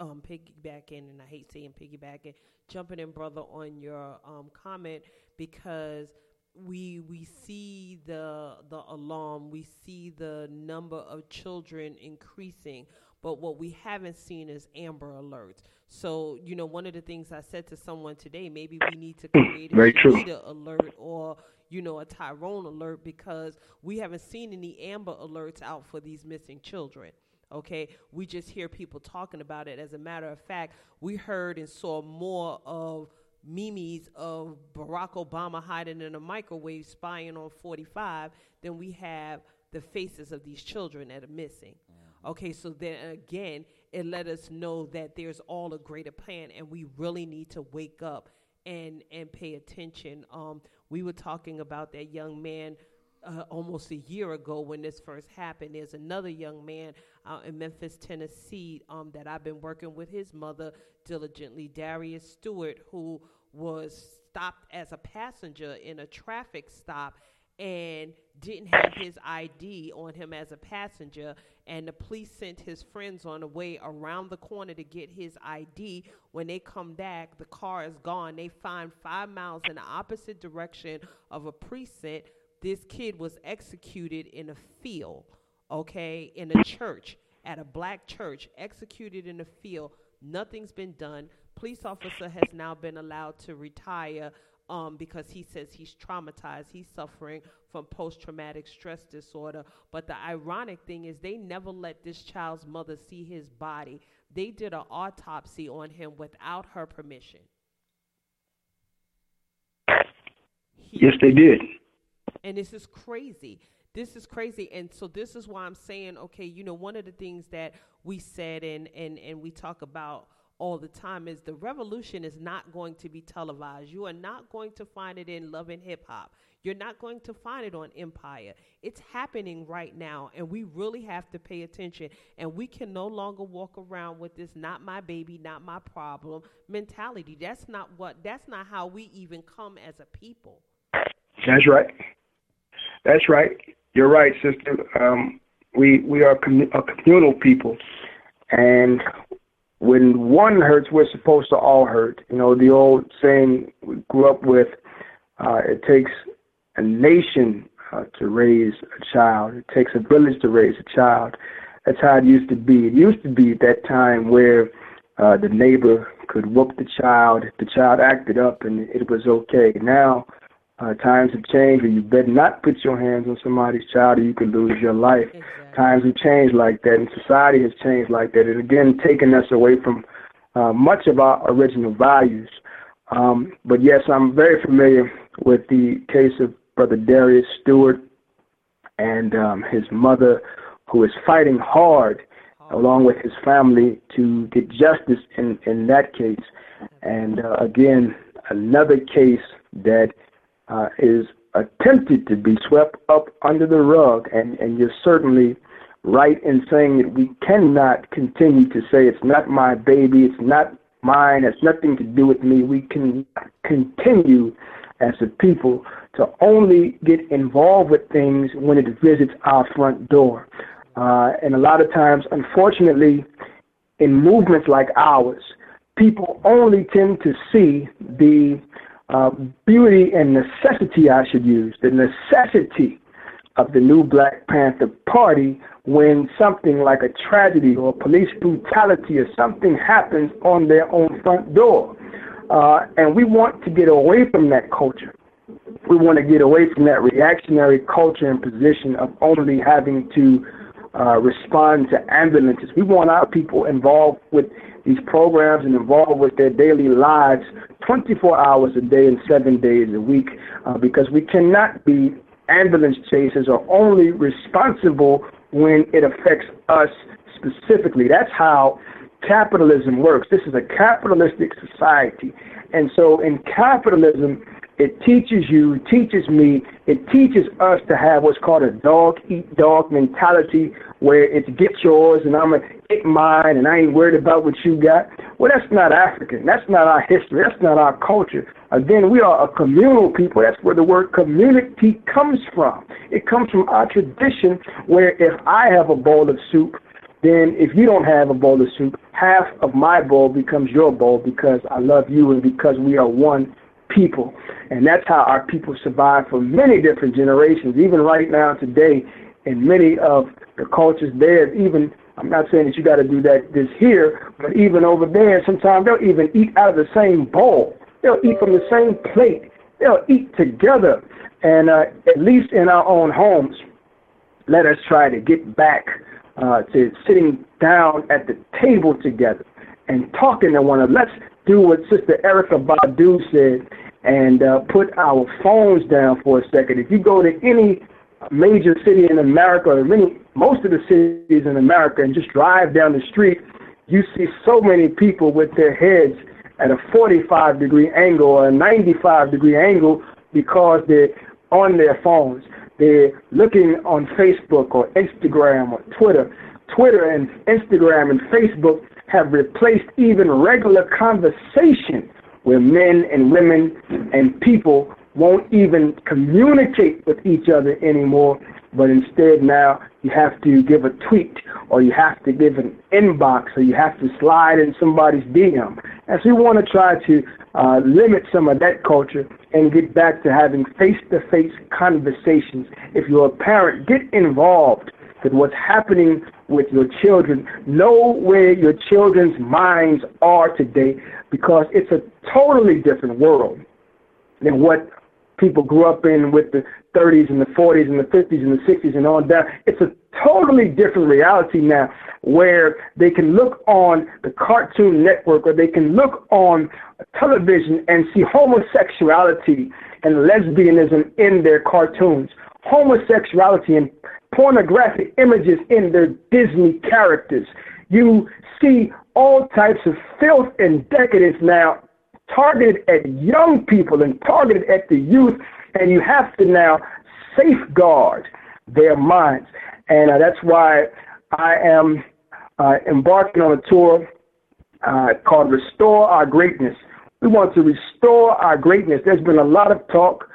um, piggybacking, and I hate saying piggybacking, jumping in, brother, on your um, comment because we we see the the alarm, we see the number of children increasing, but what we haven't seen is Amber Alerts. So you know, one of the things I said to someone today, maybe we need to create Very a true. Anita alert or you know a Tyrone alert because we haven't seen any Amber Alerts out for these missing children. Okay, we just hear people talking about it. As a matter of fact, we heard and saw more of memes of Barack Obama hiding in a microwave spying on 45 than we have the faces of these children that are missing. Okay, so then again, it let us know that there's all a greater plan, and we really need to wake up and and pay attention. Um, we were talking about that young man uh, almost a year ago when this first happened. There's another young man out in Memphis, Tennessee, um, that I've been working with his mother diligently, Darius Stewart, who was stopped as a passenger in a traffic stop and didn't have his ID on him as a passenger. And the police sent his friends on the way around the corner to get his ID. When they come back, the car is gone. They find five miles in the opposite direction of a precinct. This kid was executed in a field, okay, in a church, at a black church, executed in a field. Nothing's been done. Police officer has now been allowed to retire um, because he says he's traumatized. He's suffering from post traumatic stress disorder. But the ironic thing is, they never let this child's mother see his body. They did an autopsy on him without her permission. He- Yes, they did. and this is crazy. This is crazy. And so this is why I'm saying, okay, you know, one of the things that we said and and and we talk about all the time is the revolution is not going to be televised. You are not going to find it in Love and Hip Hop. You're not going to find it on Empire. It's happening right now, and we really have to pay attention. And we can no longer walk around with this "not my baby, not my problem" mentality. That's not what. That's not how we even come as a people. That's right. That's right. You're right, sister. Um, we we are commu- a communal people, and when one hurts, we're supposed to all hurt. You know the old saying we grew up with: uh, it takes a nation uh, to raise a child. It takes a village to raise a child. That's how it used to be. It used to be at that time where uh, the neighbor could whoop the child if the child acted up, and it was okay. Now uh, times have changed where you better not put your hands on somebody's child or you could lose your life. Exactly. Times have changed like that, and society has changed like that. And again, taking us away from uh, much of our original values. Um, but yes, I'm very familiar with the case of Brother Darius Stewart and um, his mother, who is fighting hard along with his family to get justice in, in that case. And uh, again, another case that uh, is attempted to be swept up under the rug, and, and you're certainly right in saying that we cannot continue to say it's not my baby, it's not mine, it's nothing to do with me. We can continue as a people to only get involved with things when it visits our front door. Uh, and a lot of times, unfortunately, in movements like ours, people only tend to see the uh, beauty and necessity, I should use, the necessity of the new Black Panther Party when something like a tragedy or police brutality or something happens on their own front door. Uh, and we want to get away from that culture. We want to get away from that reactionary culture and position of only having to uh, respond to ambulances. We want our people involved with these programs and involved with their daily lives 24 hours a day and seven days a week uh, because we cannot be ambulance chasers or only responsible when it affects us specifically. That's how capitalism works. This is a capitalistic society. And so in capitalism, it teaches you, teaches me, it teaches us to have what's called a dog eat dog mentality where it's get yours and I'm to get mine and I ain't worried about what you got. Well, that's not African. That's not our history. That's not our culture. Again, we are a communal people. That's where the word community comes from. It comes from our tradition where if I have a bowl of soup, then if you don't have a bowl of soup, half of my bowl becomes your bowl because I love you and because we are one people. And that's how our people survive for many different generations. Even right now, today, in many of the cultures there, even I'm not saying that you got to do that this here, but even over there, sometimes they'll even eat out of the same bowl. They'll eat from the same plate. They'll eat together. And uh, at least in our own homes, let us try to get back uh, to sitting down at the table together and talking to one another. Let's do what Sister Erykah Badu said and uh, put our phones down for a second. If you go to any major city in America, or many, most of the cities in America, and just drive down the street, you see so many people with their heads at a 45 degree angle or a 95 degree angle because they're on their phones. They're looking on Facebook or Instagram or Twitter. Twitter and Instagram and Facebook have replaced even regular conversation where men and women and people won't even communicate with each other anymore, but instead now you have to give a tweet or you have to give an inbox or you have to slide in somebody's DM. And so we want to try to uh, limit some of that culture and get back to having face-to-face conversations. If you're a parent, get involved with what's happening with your children. Know where your children's minds are today because it's a totally different world than what people grew up in with the 30s and the 40s and the 50s and the 60s and on down. It's a totally different reality now where they can look on the Cartoon Network or they can look on television and see homosexuality and lesbianism in their cartoons, homosexuality and pornographic images in their Disney characters. You see all types of filth and decadence now targeted at young people and targeted at the youth, and you have to now safeguard their minds. And uh, that's why I am uh, embarking on a tour uh, called Restore Our Greatness. We want to restore our greatness. There's been a lot of talk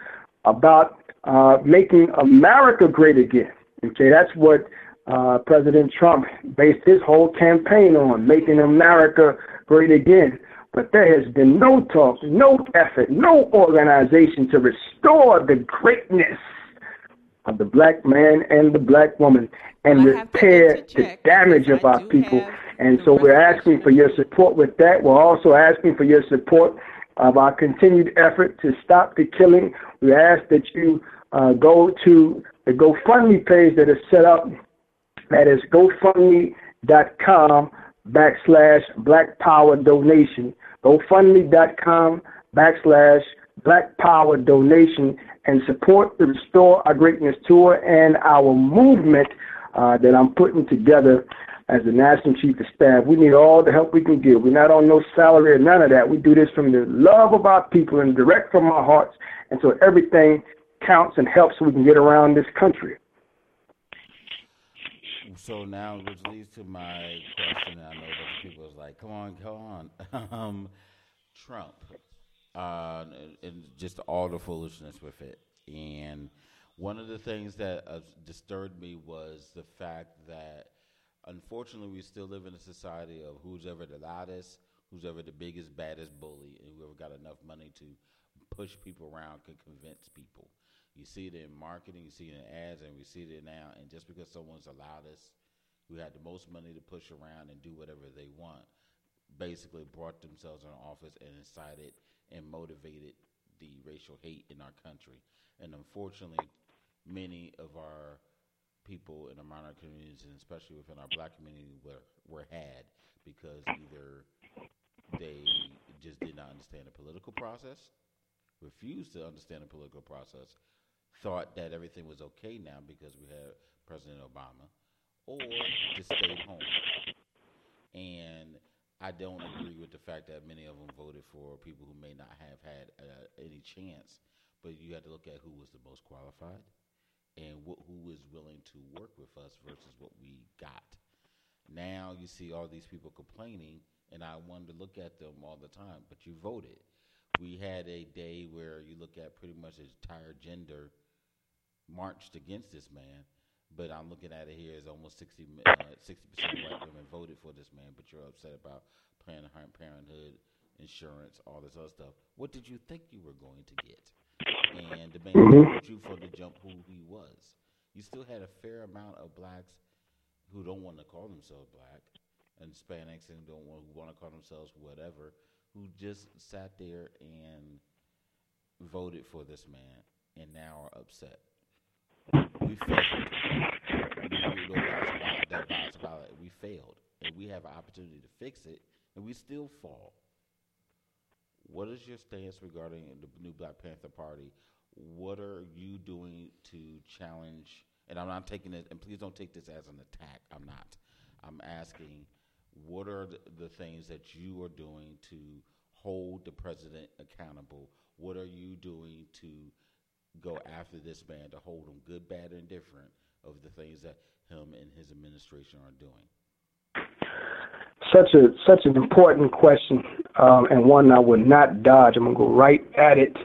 about uh, making America great again. Okay, that's what uh, President Trump based his whole campaign on, making America great again. But there has been no talk, no effort, no organization to restore the greatness of the black man and the black woman and repair the damage of our people. And so we're asking for your support with that. We're also asking for your support of our continued effort to stop the killing. We ask that you uh, go to the GoFundMe page that is set up. That is GoFundMe.com backslash Black Power Donation GoFundMe.com backslash Black Power Donation and support the Restore Our Greatness Tour and our movement uh, that I'm putting together as the National Chief of Staff. We need all the help we can give. We're not on no salary or none of that. We do this from the love of our people and direct from our hearts. And so everything counts and helps so we can get around this country. So now, which leads to my question. I know that people is like, "Come on, come on." *laughs* um, Trump, uh, and just all the foolishness with it. And one of the things that uh, disturbed me was the fact that, unfortunately, we still live in a society of who's ever the loudest, who's ever the biggest, baddest bully, and whoever got enough money to push people around can convince people. You see it in marketing, you see it in ads, and we see it now. And just because someone's allowed us, who had the most money to push around and do whatever they want, basically brought themselves in office and incited and motivated the racial hate in our country. And unfortunately, many of our people in the minor communities, and especially within our black community, were, were had because either they just did not understand the political process, refused to understand the political process, thought that everything was okay now because we had President Obama, or just stayed home. And I don't agree with the fact that many of them voted for people who may not have had uh, any chance, but you had to look at who was the most qualified and wh- who was willing to work with us versus what we got. Now you see all these people complaining, and I wanted to look at them all the time, but you voted. We had a day where you look at pretty much the entire gender marched against this man. But I'm looking at it here as almost 60 uh, percent *laughs* white women voted for this man. But you're upset about Planned Parenthood insurance, all this other stuff. What did you think you were going to get? And the man Mhm. told you from the jump who he was. You still had a fair amount of blacks who don't want to call themselves black, and Hispanics and don't want, who want to call themselves whatever, who just sat there and voted for this man and now are upset. We failed. Doubts about it. We failed, and we have an opportunity to fix it, and we still fall. What is your stance regarding the new Black Panther Party? What are you doing to challenge? And I'm not taking it, and please don't take this as an attack. I'm not. I'm asking, what are the, the things that you are doing to hold the president accountable? What are you doing to go after this man to hold him good, bad, and different of the things that him and his administration are doing? Such a such an important question, um, and one I would not dodge. I'm gonna go right at it.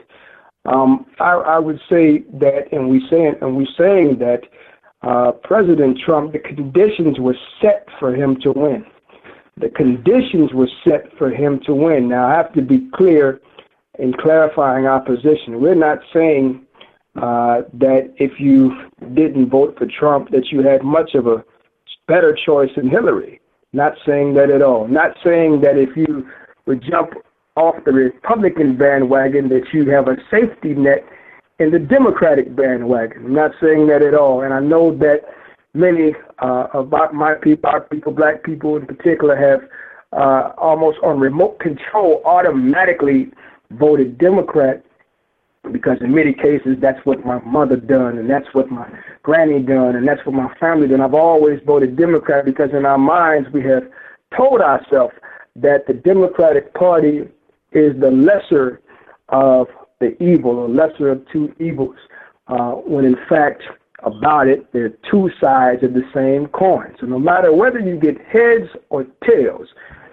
Um, I, I would say that, and we saying and we saying that uh, President Trump, the conditions were set for him to win. The conditions were set for him to win. Now I have to be clear in clarifying our position. We're not saying uh, that if you didn't vote for Trump, that you had much of a better choice than Hillary. Not saying that at all. Not saying that if you would jump off the Republican bandwagon, that you have a safety net in the Democratic bandwagon. I'm not saying that at all. And I know that many uh, of my people, our people, black people in particular, have uh, almost on remote control automatically voted Democrat because in many cases that's what my mother done and that's what my granny done and that's what my family done. I've always voted Democrat because in our minds we have told ourselves that the Democratic Party is the lesser of the evil or lesser of two evils, uh, when in fact about it there are two sides of the same coin. So no matter whether you get heads or tails,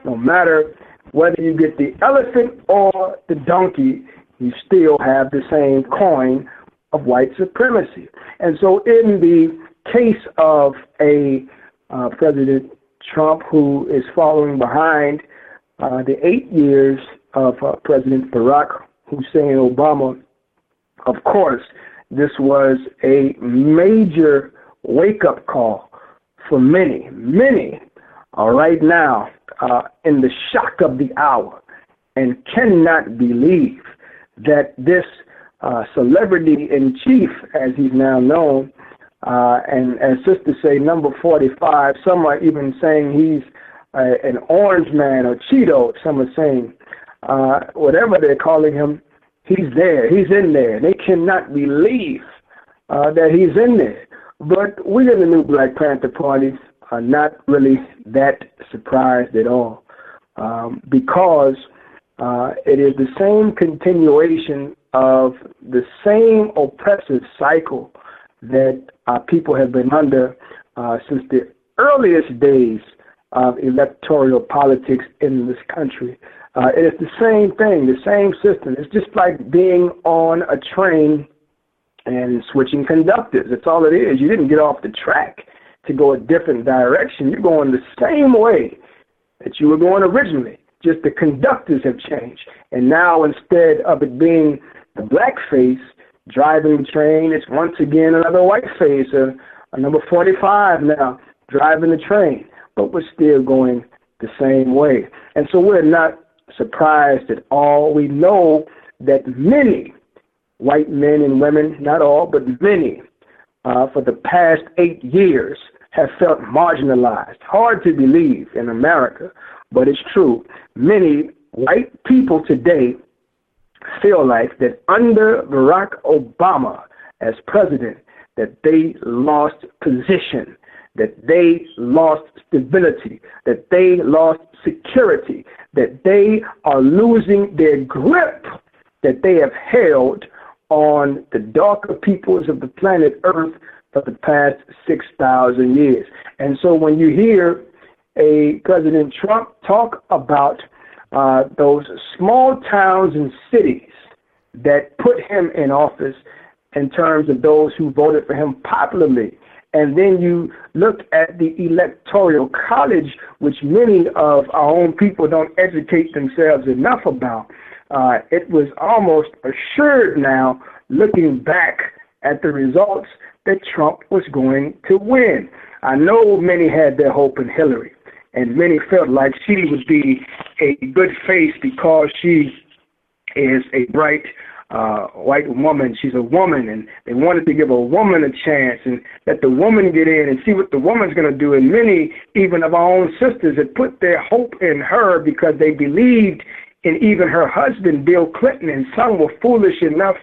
no matter whether you get the elephant or the donkey, you still have the same coin of white supremacy. And so, in the case of a uh, President Trump who is following behind uh, the eight years of uh, President Barack Hussein Obama, of course, this was a major wake up call for many. Many are right now uh, in the shock of the hour and cannot believe that this uh, celebrity in chief, as he's now known, uh, and as sisters say, number 45, some are even saying he's uh, an orange man or Cheeto, some are saying. Uh, whatever they're calling him, he's there, he's in there. They cannot believe uh, that he's in there. But we in the new Black Panther Party are not really that surprised at all um, because uh, it is the same continuation of the same oppressive cycle that uh, people have been under uh, since the earliest days of electoral politics in this country. Uh, it is the same thing, the same system. It's just like being on a train and switching conductors. That's all it is. You didn't get off the track to go a different direction. You're going the same way that you were going originally. Just the conductors have changed. And now instead of it being the black face driving the train, it's once again another white face, a, a number 45 now driving the train. But we're still going the same way. And so we're not surprised at all. We know that many white men and women, not all, but many, uh, for the past eight years have felt marginalized. Hard to believe in America, but it's true. Many white people today feel like that under Barack Obama as president, that they lost position, that they lost stability, that they lost security, that they are losing their grip that they have held on the darker peoples of the planet Earth for the past 6,000 years. And so when you hear a President Trump talk about uh, those small towns and cities that put him in office in terms of those who voted for him popularly and then you look at the electoral college, which many of our own people don't educate themselves enough about. Uh, it was almost assured now, looking back at the results, that Trump was going to win. I know many had their hope in Hillary, and many felt like she would be a good face because she is a bright uh, white woman. She's a woman, and they wanted to give a woman a chance and let the woman get in and see what the woman's going to do. And many, even of our own sisters, had put their hope in her because they believed in even her husband, Bill Clinton, and some were foolish enough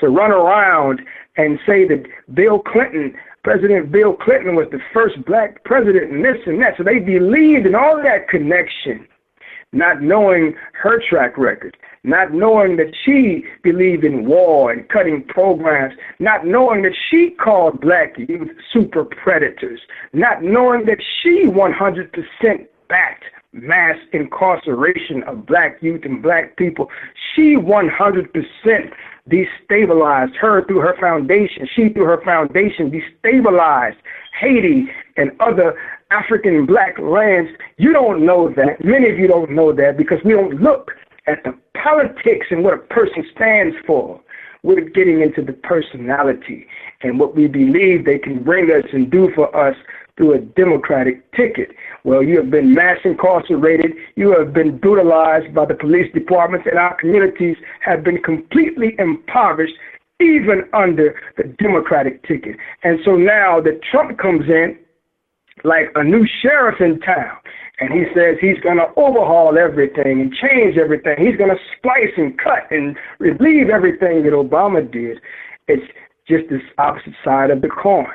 to run around and say that Bill Clinton, President Bill Clinton, was the first black president, and this and that. So they believed in all that connection, not knowing her track record not knowing that she believed in war and cutting programs, not knowing that she called black youth super predators, not knowing that she 100% backed mass incarceration of black youth and black people. She 100% destabilized her through her foundation. She, through her foundation, destabilized Haiti and other African black lands. You don't know that. Many of you don't know that because we don't look at the politics and what a person stands for. We're getting into the personality and what we believe they can bring us and do for us through a democratic ticket. Well, you have been mass incarcerated, you have been brutalized by the police departments, and our communities have been completely impoverished even under the democratic ticket. And so now that Trump comes in like a new sheriff in town, and he says he's going to overhaul everything and change everything. He's going to splice and cut and relieve everything that Obama did. It's just this opposite side of the coin.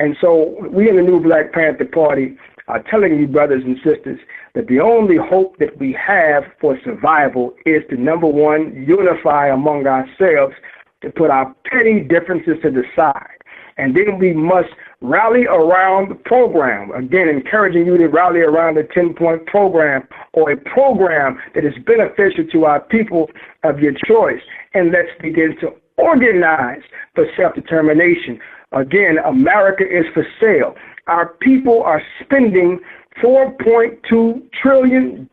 And so we in the new Black Panther Party are telling you, brothers and sisters, that the only hope that we have for survival is to, number one, unify among ourselves, to put our petty differences to the side. And then we must rally around the program. Again, encouraging you to rally around the 10 point program or a program that is beneficial to our people of your choice. And let's begin to organize for self determination. Again, America is for sale. Our people are spending $4.2 trillion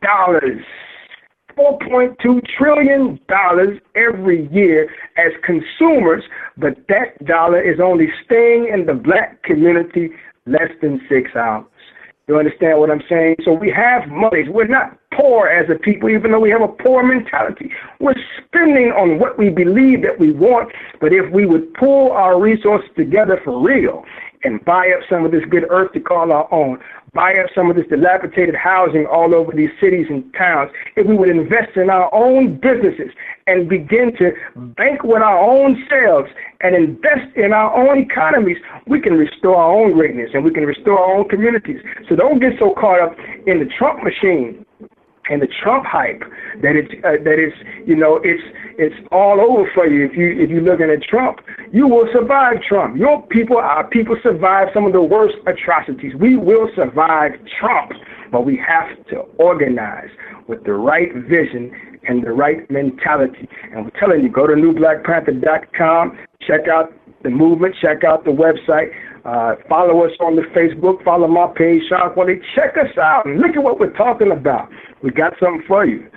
$4.2 trillion every year as consumers, but that dollar is only staying in the black community less than six hours. You understand what I'm saying? So we have money. We're not poor as a people, even though we have a poor mentality. We're spending on what we believe that we want, but if we would pull our resources together for real and buy up some of this good earth to call our own, buy up some of this dilapidated housing all over these cities and towns, if we would invest in our own businesses and begin to bank with our own selves and invest in our own economies, we can restore our own greatness and we can restore our own communities. So don't get so caught up in the Trump machine and the Trump hype that it's uh, that it's you know it's it's all over for you if you if you're looking at Trump. You will survive Trump. Your people, our people, survive some of the worst atrocities. We will survive Trump, but we have to organize with the right vision and the right mentality. And we're telling you, go to newblackpanther.com, check out the movement, check out the website. Uh, follow us on the Facebook, follow my page, Chawn Kweli. Check us out and look at what we're talking about. We got something for you.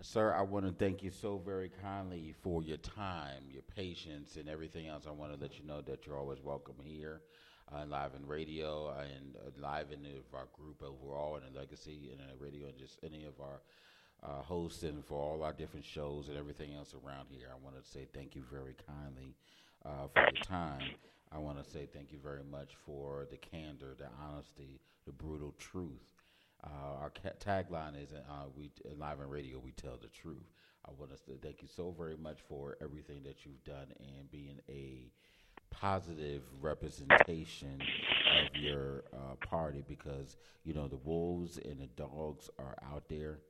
Sir, I want to thank you so very kindly for your time, your patience, and everything else. I want to let you know that you're always welcome here, uh, Enliven radio, and uh, live in the, our group overall, and in Legacy, and in radio, and just any of our uh, hosts, and for all our different shows and everything else around here. I want to say thank you very kindly uh, for your time. I want to say thank you very much for the candor, the honesty, the brutal truth uh, our ca- tagline is uh, "We live on radio, we tell the truth." I want to thank you so very much for everything that you've done and being a positive representation of your uh, party because you know the wolves and the dogs are out there.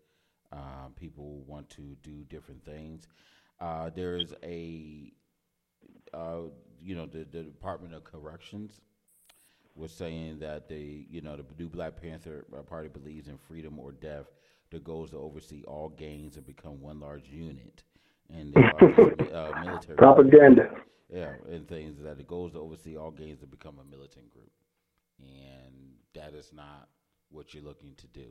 Um, people want to do different things. Uh, there is a, uh, you know, the, the Department of Corrections was saying that the you know the new Black Panther Party believes in freedom or death. The goal is to oversee all gangs and become one large unit. and are uh, military propaganda. Yeah, and things that it goes to oversee all games to become a militant group, and that is not what you're looking to do.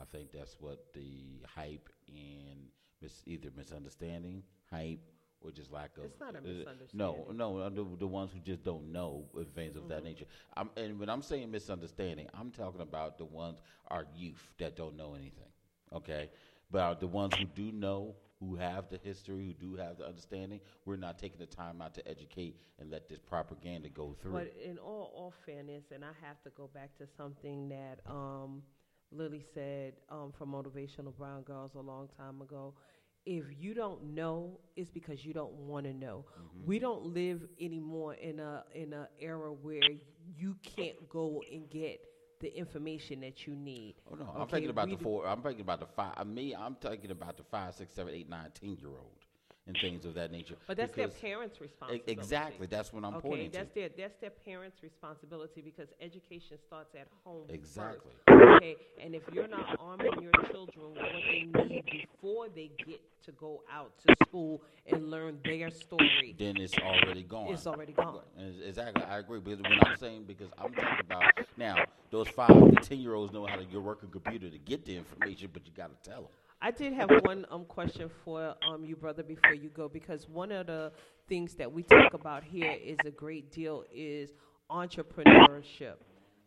I think that's what the hype and mis- either misunderstanding, hype, or just lack of. It's not a uh, misunderstanding. No, no, uh, the, the ones who just don't know uh, things of that Mm-hmm. nature. I'm, and when I'm saying misunderstanding, I'm talking about the ones our youth that don't know anything. Okay, but uh, the ones who do know, who have the history, who do have the understanding, we're not taking the time out to educate and let this propaganda go through. But in all, all fairness, and I have to go back to something that um, Lily said um, from Motivational Brown Girls a long time ago. If you don't know, it's because you don't want to know. Mm-hmm. We don't live anymore in a in a era where you can't go and get the information that you need. Oh no, I'm Okay, thinking about the four. I'm thinking about the five. uh, Me, I'm talking about the five, six, seven, eight, nine, ten year old, and things of that nature. But that's their parents' responsibility. Exactly, that's what I'm okay, pointing that's to. their that's their parents' responsibility because education starts at home. first. Okay, and if you're not arming your children with what they need before they get to go out to school and learn their story, Then it's already gone. it's already gone. Exactly, I agree. Because when I'm saying, because I'm talking about now, those five to ten year olds know how to work a computer to get the information, but you got to tell them. I did have one um question for um you brother before you go because one of the things that we talk about here is a great deal is entrepreneurship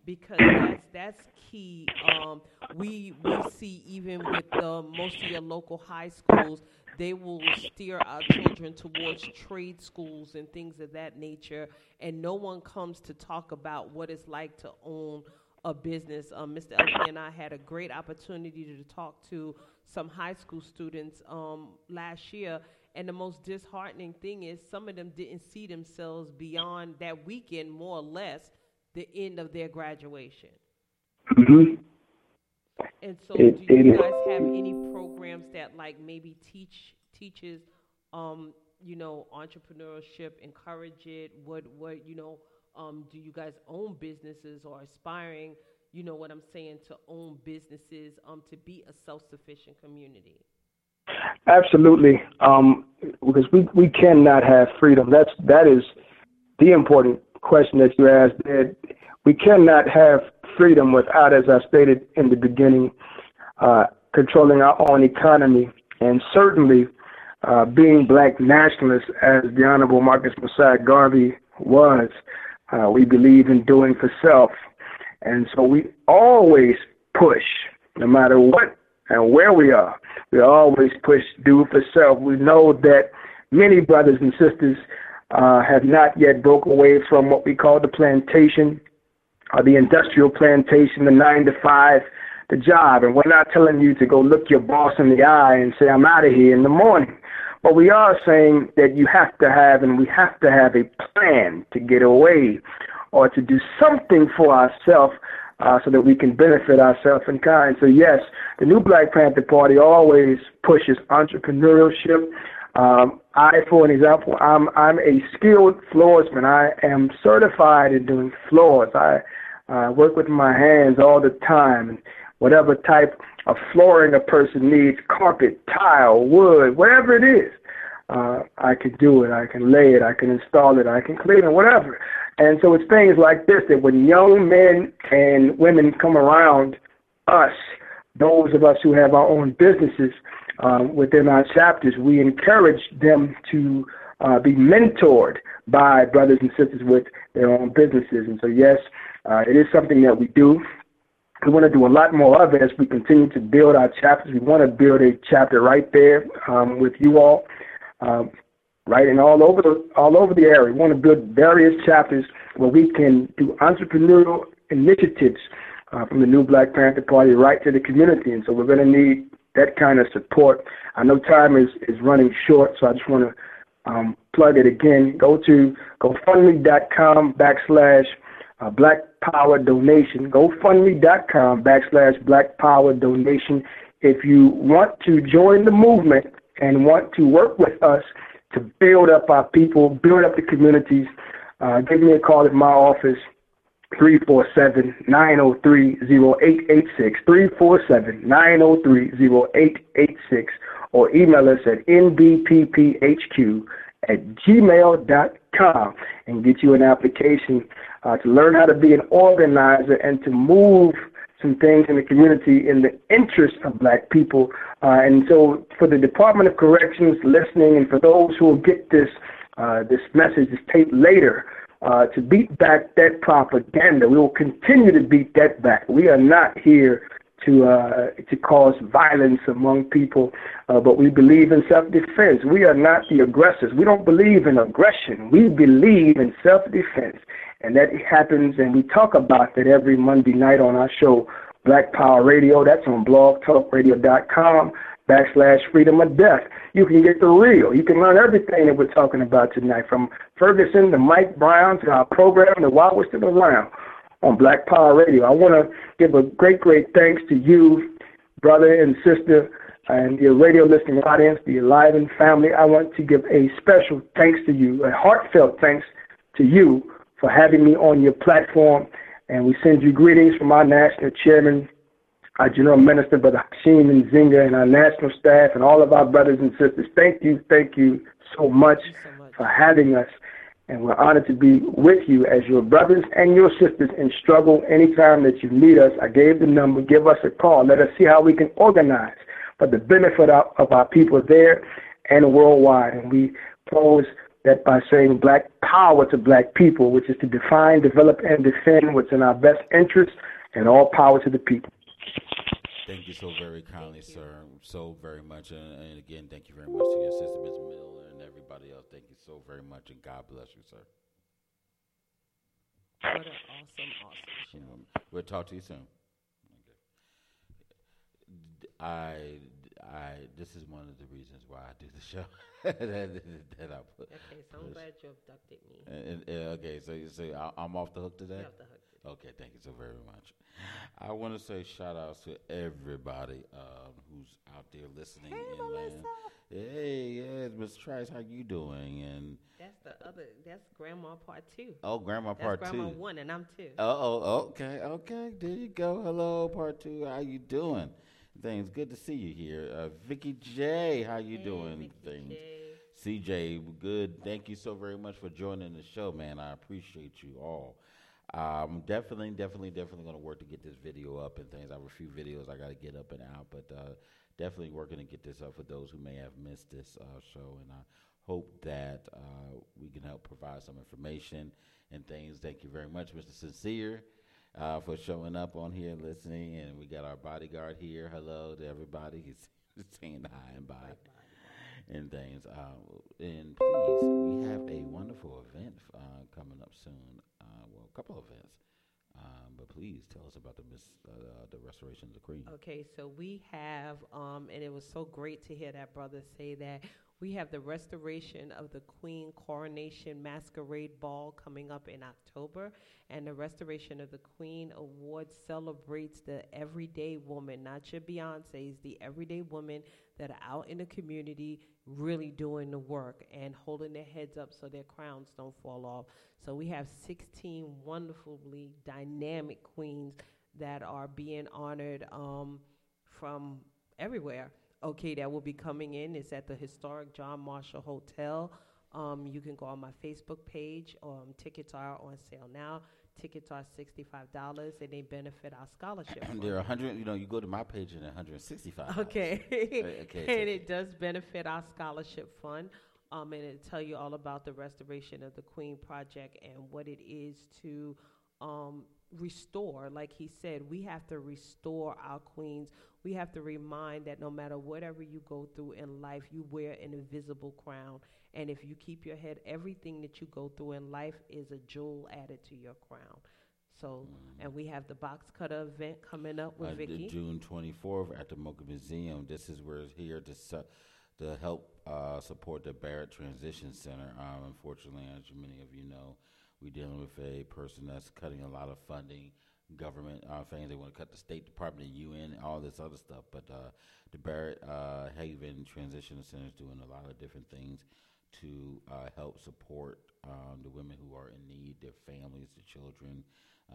because that's that's key. Um, we we see even with the most of your local high schools, they will steer our children towards trade schools and things of that nature, and no one comes to talk about what it's like to own a business. Um, Mr. LP and I had a great opportunity to talk to some high school students um, last year. And the most disheartening thing is some of them didn't see themselves beyond that weekend, more or less, the end of their graduation. hmm And so, It- do you guys have any programs that like maybe teach teaches, um, you know, entrepreneurship, encourage it? What what you know, um, do you guys own businesses or aspiring? You know what I'm saying to own businesses, um, to be a self-sufficient community. Absolutely, um, because we, we cannot have freedom. That's that is the important question that you asked. That we cannot have freedom without, as I stated in the beginning, uh, controlling our own economy, and certainly uh, being black nationalists, as the Honorable Marcus Mosiah Garvey was. Uh, we believe in doing for self, and so we always push, no matter what and where we are. We always push do for self. We know that many brothers and sisters uh, have not yet broke away from what we call the plantation or the industrial plantation, the nine to five, the job. And we're not telling you to go look your boss in the eye and say, I'm out of here in the morning. But we are saying that you have to have and we have to have a plan to get away or to do something for ourselves uh, so that we can benefit ourselves in kind. So, yes, the new Black Panther Party always pushes entrepreneurship. Um, I, for an example, I'm I'm a skilled floorsman. I am certified in doing floors. I uh, work with my hands all the time. Whatever type of flooring a person needs, carpet, tile, wood, whatever it is, uh, I can do it. I can lay it. I can install it. I can clean it, whatever. And so it's things like this that when young men and women come around us, those of us who have our own businesses um, within our chapters, we encourage them to uh, be mentored by brothers and sisters with their own businesses. And so, yes, uh, it is something that we do. We want to do a lot more of it as we continue to build our chapters. We want to build a chapter right there um, with you all, um, right, and all over the all over the area. We want to build various chapters where we can do entrepreneurial initiatives uh, from the new Black Panther Party right to the community. And so we're going to need that kind of support. I know time is, is running short, so I just want to um, plug it again. Go to GoFundMe.com backslash uh, Black Power Donation. GoFundMe.com backslash Black Power Donation. If you want to join the movement and want to work with us to build up our people, build up the communities, uh, give me a call at my office. 347-903-0886, 347-903-0886, or email us at nbpphq at gmail.com and get you an application uh, to learn how to be an organizer and to move some things in the community in the interest of black people. Uh, and so for the Department of Corrections listening and for those who will get this, uh, this message, this tape later, uh, to beat back that propaganda, we will continue to beat that back. We are not here to uh, to cause violence among people, uh, but we believe in self-defense. We are not the aggressors. We don't believe in aggression. We believe in self-defense, and that happens. And we talk about that every Monday night on our show, Black Power Radio. That's on BlogTalkRadio.com backslash freedom of death. You can get the real. You can learn everything that we're talking about tonight, from Ferguson to Mike Brown to our program while we're still around on Black Power Radio. I want to give a great, great thanks to you, brother and sister, and your radio listening audience, the Enliven family. I want to give a special thanks to you, a heartfelt thanks to you for having me on your platform. And we send you greetings from our national chairman, our general minister, Brother Hashim Nzinga, and our national staff, and all of our brothers and sisters. Thank you, thank you so much, you so much. for having us and we're honored to be with you as your brothers and your sisters in struggle anytime that you need us. I gave the number. Give us a call. Let us see how we can organize for the benefit of, of our people there and worldwide. And we pose that by saying black power to black people, which is to define, develop, and defend what's in our best interest, and all power to the people. Thank you so very kindly, sir. So very much. And, and, again, thank you very much to your sister, Ms. Miller and everybody else. Thank you so very much, and God bless you, sir. What an awesome, awesome show. We'll talk to you soon. Okay. I, I, this is one of the reasons why I do the show *laughs* that, that, I put. Okay, so I'm glad you abducted me. And, and, okay, so you say I'm off the hook today. You're off the hook. Okay, thank you so very much. I want to say shout outs to everybody um, who's out there listening. Hey, Melissa. Hey, yes, Miss Trice, how you doing? And that's the other. That's Grandma Part Two. Oh, Grandma that's Part grandma Two. Grandma One, and I'm two. Oh, oh, okay, okay. There you go. Hello, Part Two. How you doing? Things good to see you here. Uh, Vicky J, how you hey, doing? Vicky Things. J. CJ, good. Thank you so very much for joining the show, man. I appreciate you all. I'm definitely, definitely, definitely going to work to get this video up and things. I have a few videos I got to get up and out, but uh, definitely working to get this up for those who may have missed this uh, show. And I hope that uh, we can help provide some information and things. Thank you very much, Mr. Sincere, uh, for showing up on here and listening. And we got our bodyguard here. Hello to everybody. *laughs* He's saying hi and bye. And things, uh, and please, we have a wonderful event uh, coming up soon. Uh, well, a couple of events um, but please tell us about the mis- uh, the restoration of the queen. Okay, so we have, um, and it was so great to hear that brother say that we have the restoration of the Queen Coronation Masquerade Ball coming up in October, and the restoration of the Queen Award celebrates the everyday woman, not your Beyonce's, the everyday woman that are out in the community really doing the work and holding their heads up so their crowns don't fall off. So we have 16 wonderfully dynamic queens that are being honored um, from everywhere. Okay, that will be coming in. It's at the historic John Marshall Hotel. Um, you can go on my Facebook page. Um, tickets are on sale now. Tickets are sixty-five dollars, and they benefit our scholarship. *clears throat* They're a hundred. You know, you go to my page and one hundred sixty-five. Okay, *laughs* *laughs* okay, and it does benefit our scholarship fund. Um, and it'll tell you all about the restoration of the Queen Project and what it is to um, restore. Like he said, we have to restore our queens. We have to remind that no matter whatever you go through in life, you wear an invisible crown. And if you keep your head, everything that you go through in life is a jewel added to your crown. So, mm. and we have the box cutter event coming up with uh, Vicky. June 24th at the MOCA Museum. This is where it's here to su- to help uh, support the Barrett Transition Center. Um, unfortunately, as many of you know, we're dealing with a person that's cutting a lot of funding, government uh, things. They want to cut the State Department, the UN, all this other stuff. But uh, the Barrett uh, Haven Transition Center is doing a lot of different things to uh, help support um, the women who are in need, their families, the children,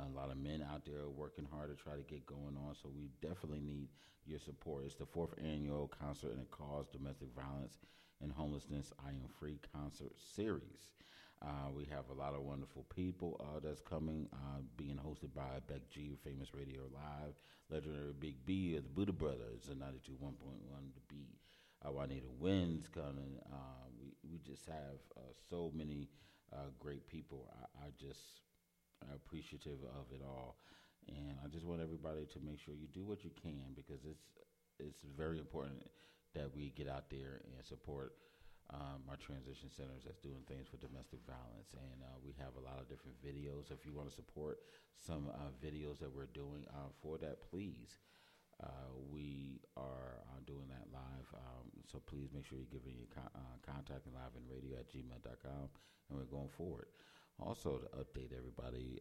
A lot of men out there working hard to try to get going on, so we definitely need your support. It's the fourth annual concert and a cause domestic violence and homelessness I Am Free concert series. Uh, we have a lot of wonderful people uh, that's coming, uh, being hosted by Beck G, Famous Radio Live, legendary Big B of the Buddha Brothers, and 92 1.1 The Beat. Uh, Juanita Wins coming. Uh, we, we just have uh, so many uh, great people. I, I just appreciative of it all. And I just want everybody to make sure you do what you can because it's it's very important that we get out there and support um, our transition centers that's doing things for domestic violence. And uh, we have a lot of different videos. If you want to support some uh, videos that we're doing uh, for that, please. Uh, we are uh, doing that live. Um, so please make sure you give me your con- uh, contact enlivenradio at gmail.com. And we're going forward. Also, to update everybody,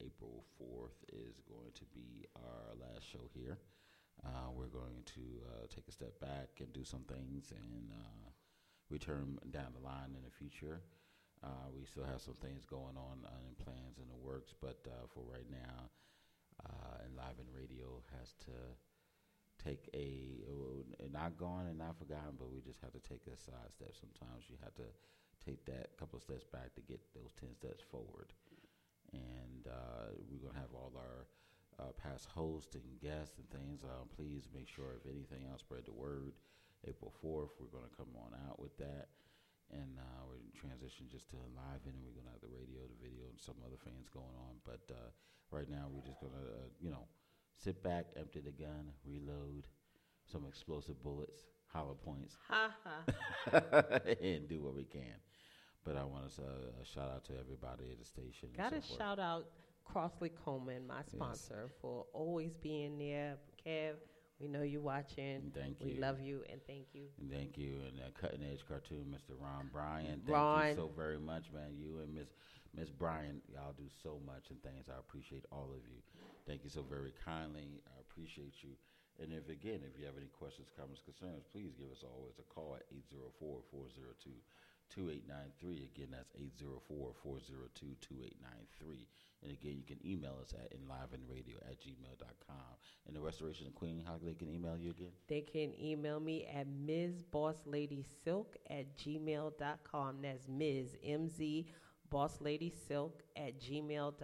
April 4th is going to be our last show here. we're going to take a step back and do some things and return down the line in the future. Uh, we still have some things going on uh, in plans in the works, but uh, for right now, uh, Enliven Radio has to take a uh, not gone and not forgotten, but we just have to take a side step. Sometimes you have to take that couple of steps back to get those ten steps forward. And uh, we're gonna have all our uh, past hosts and guests and things. Uh, please make sure, if anything else, spread the word. April 4th, we're going to come on out with that. And uh, we're in transition just to live in, and we're going to have the radio, the video, and some other things going on. But uh, right now, we're just going to, uh, you know, sit back, empty the gun, reload, some explosive bullets, hollow points, *laughs* and do what we can. But I want to uh, shout out to everybody at the station. Got to so shout out Crossley Coleman, my sponsor, yes. for always being there. Kev, we know you're watching. Thank we you. We love you and thank you. And thank you. And that cutting edge cartoon, Mr. Ron Bryan. Thank Ron. you so very much, man. You and Miss Miss Bryan, y'all do so much and things. I appreciate all of you. Thank you so very kindly. I appreciate you. And if again, if you have any questions, comments, concerns, please give us always a call at 804 402 2893. Again, that's 804 402 2893. And again, you can email us at enlivenradio at gmail.com. And the Restoration Queen, how they can email you again? They can email me at Ms. Boss Lady Silk at gmail.com. That's Ms. M-Z Boss Lady Silk at gmail.com.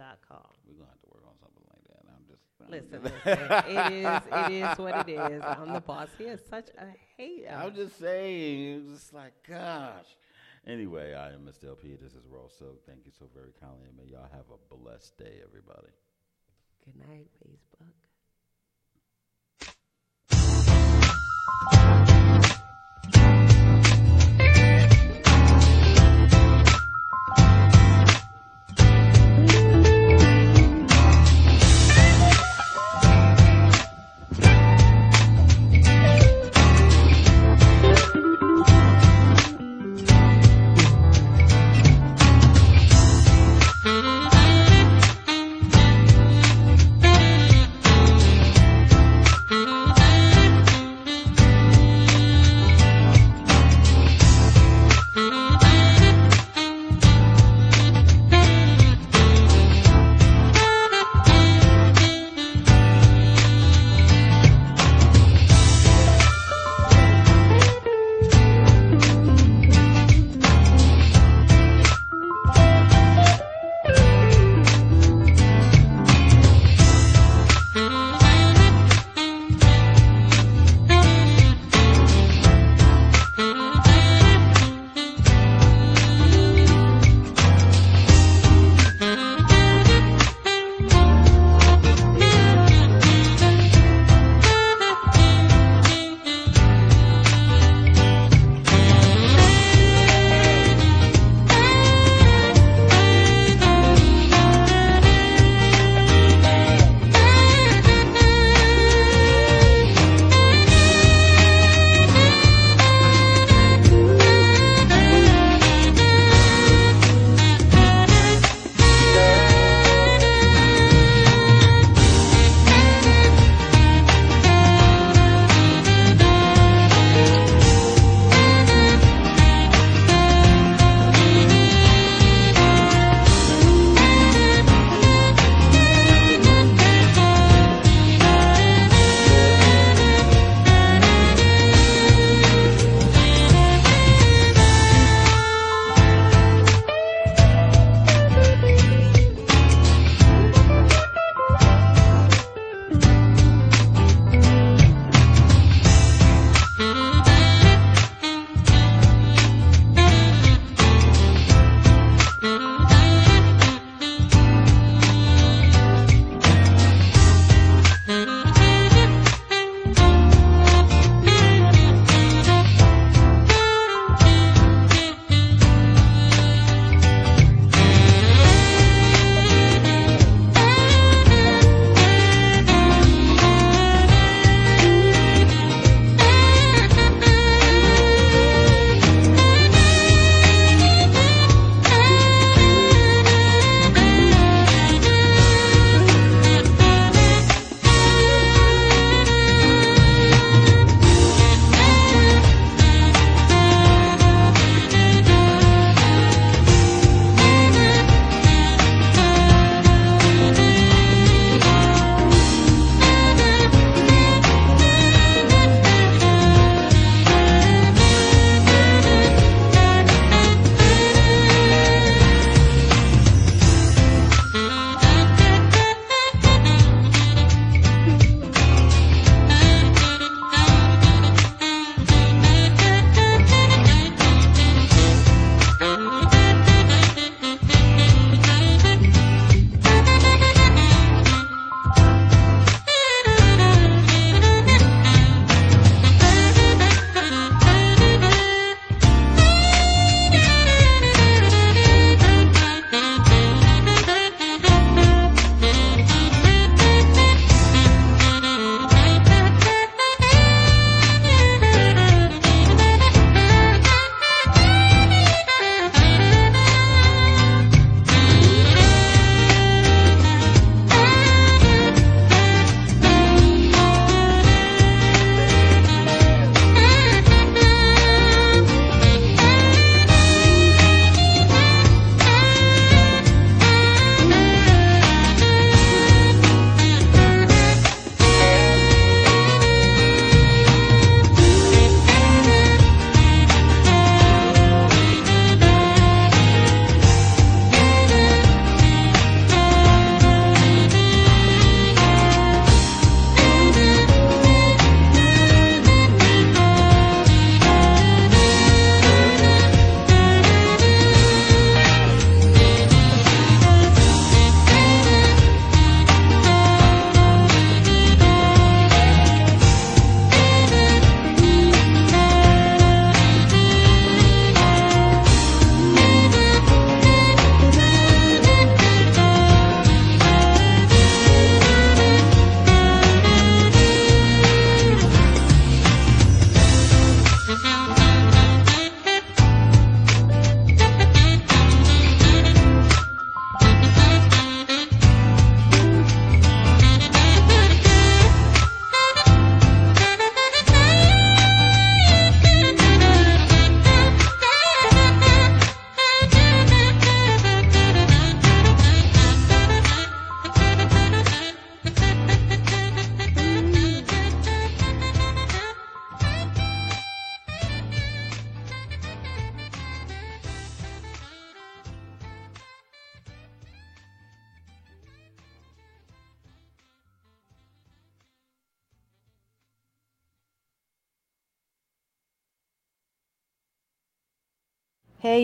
We're going to have to work on something like that. I'm just. Listen, *laughs* listen. it is it is what it is. I'm the boss. He is such a hater. I'm just saying, it's just like, gosh. Anyway, I am Mr. LP. This is Raw Silk. Thank you so very kindly. And may y'all have a blessed day, everybody. Good night, Facebook.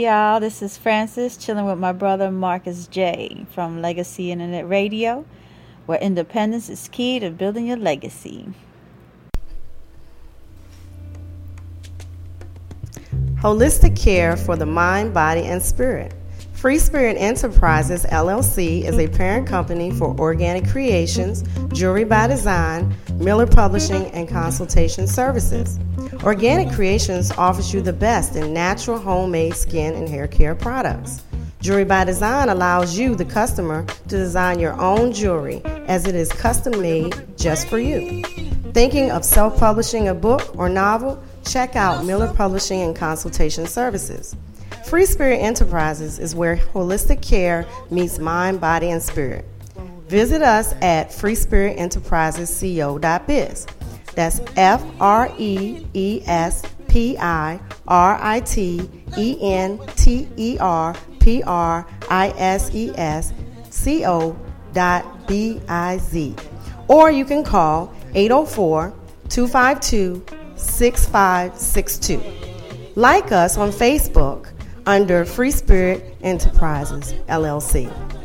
Y'all, this is Francis chilling with my brother Marcus J from Legacy Internet Radio, where independence is key to building your legacy. Holistic care for the mind, body, and spirit. Free Spirit Enterprises LLC is a parent company for Organic Creations, Jewelry by Design, Miller Publishing, and Consultation Services. Organic Creations offers you the best in natural homemade skin and hair care products. Jewelry by Design allows you, the customer, to design your own jewelry as it is custom made just for you. Thinking of self publishing a book or novel? Check out Miller Publishing and Consultation Services. Free Spirit Enterprises is where holistic care meets mind, body, and spirit. Visit us at freespiritenterprisesco.biz. That's F R E E S P I R I T E N T E R P R I S E S C O dot B I Z. Or you can call 804 252 6562. Like us on Facebook under Free Spirit Enterprises, LLC.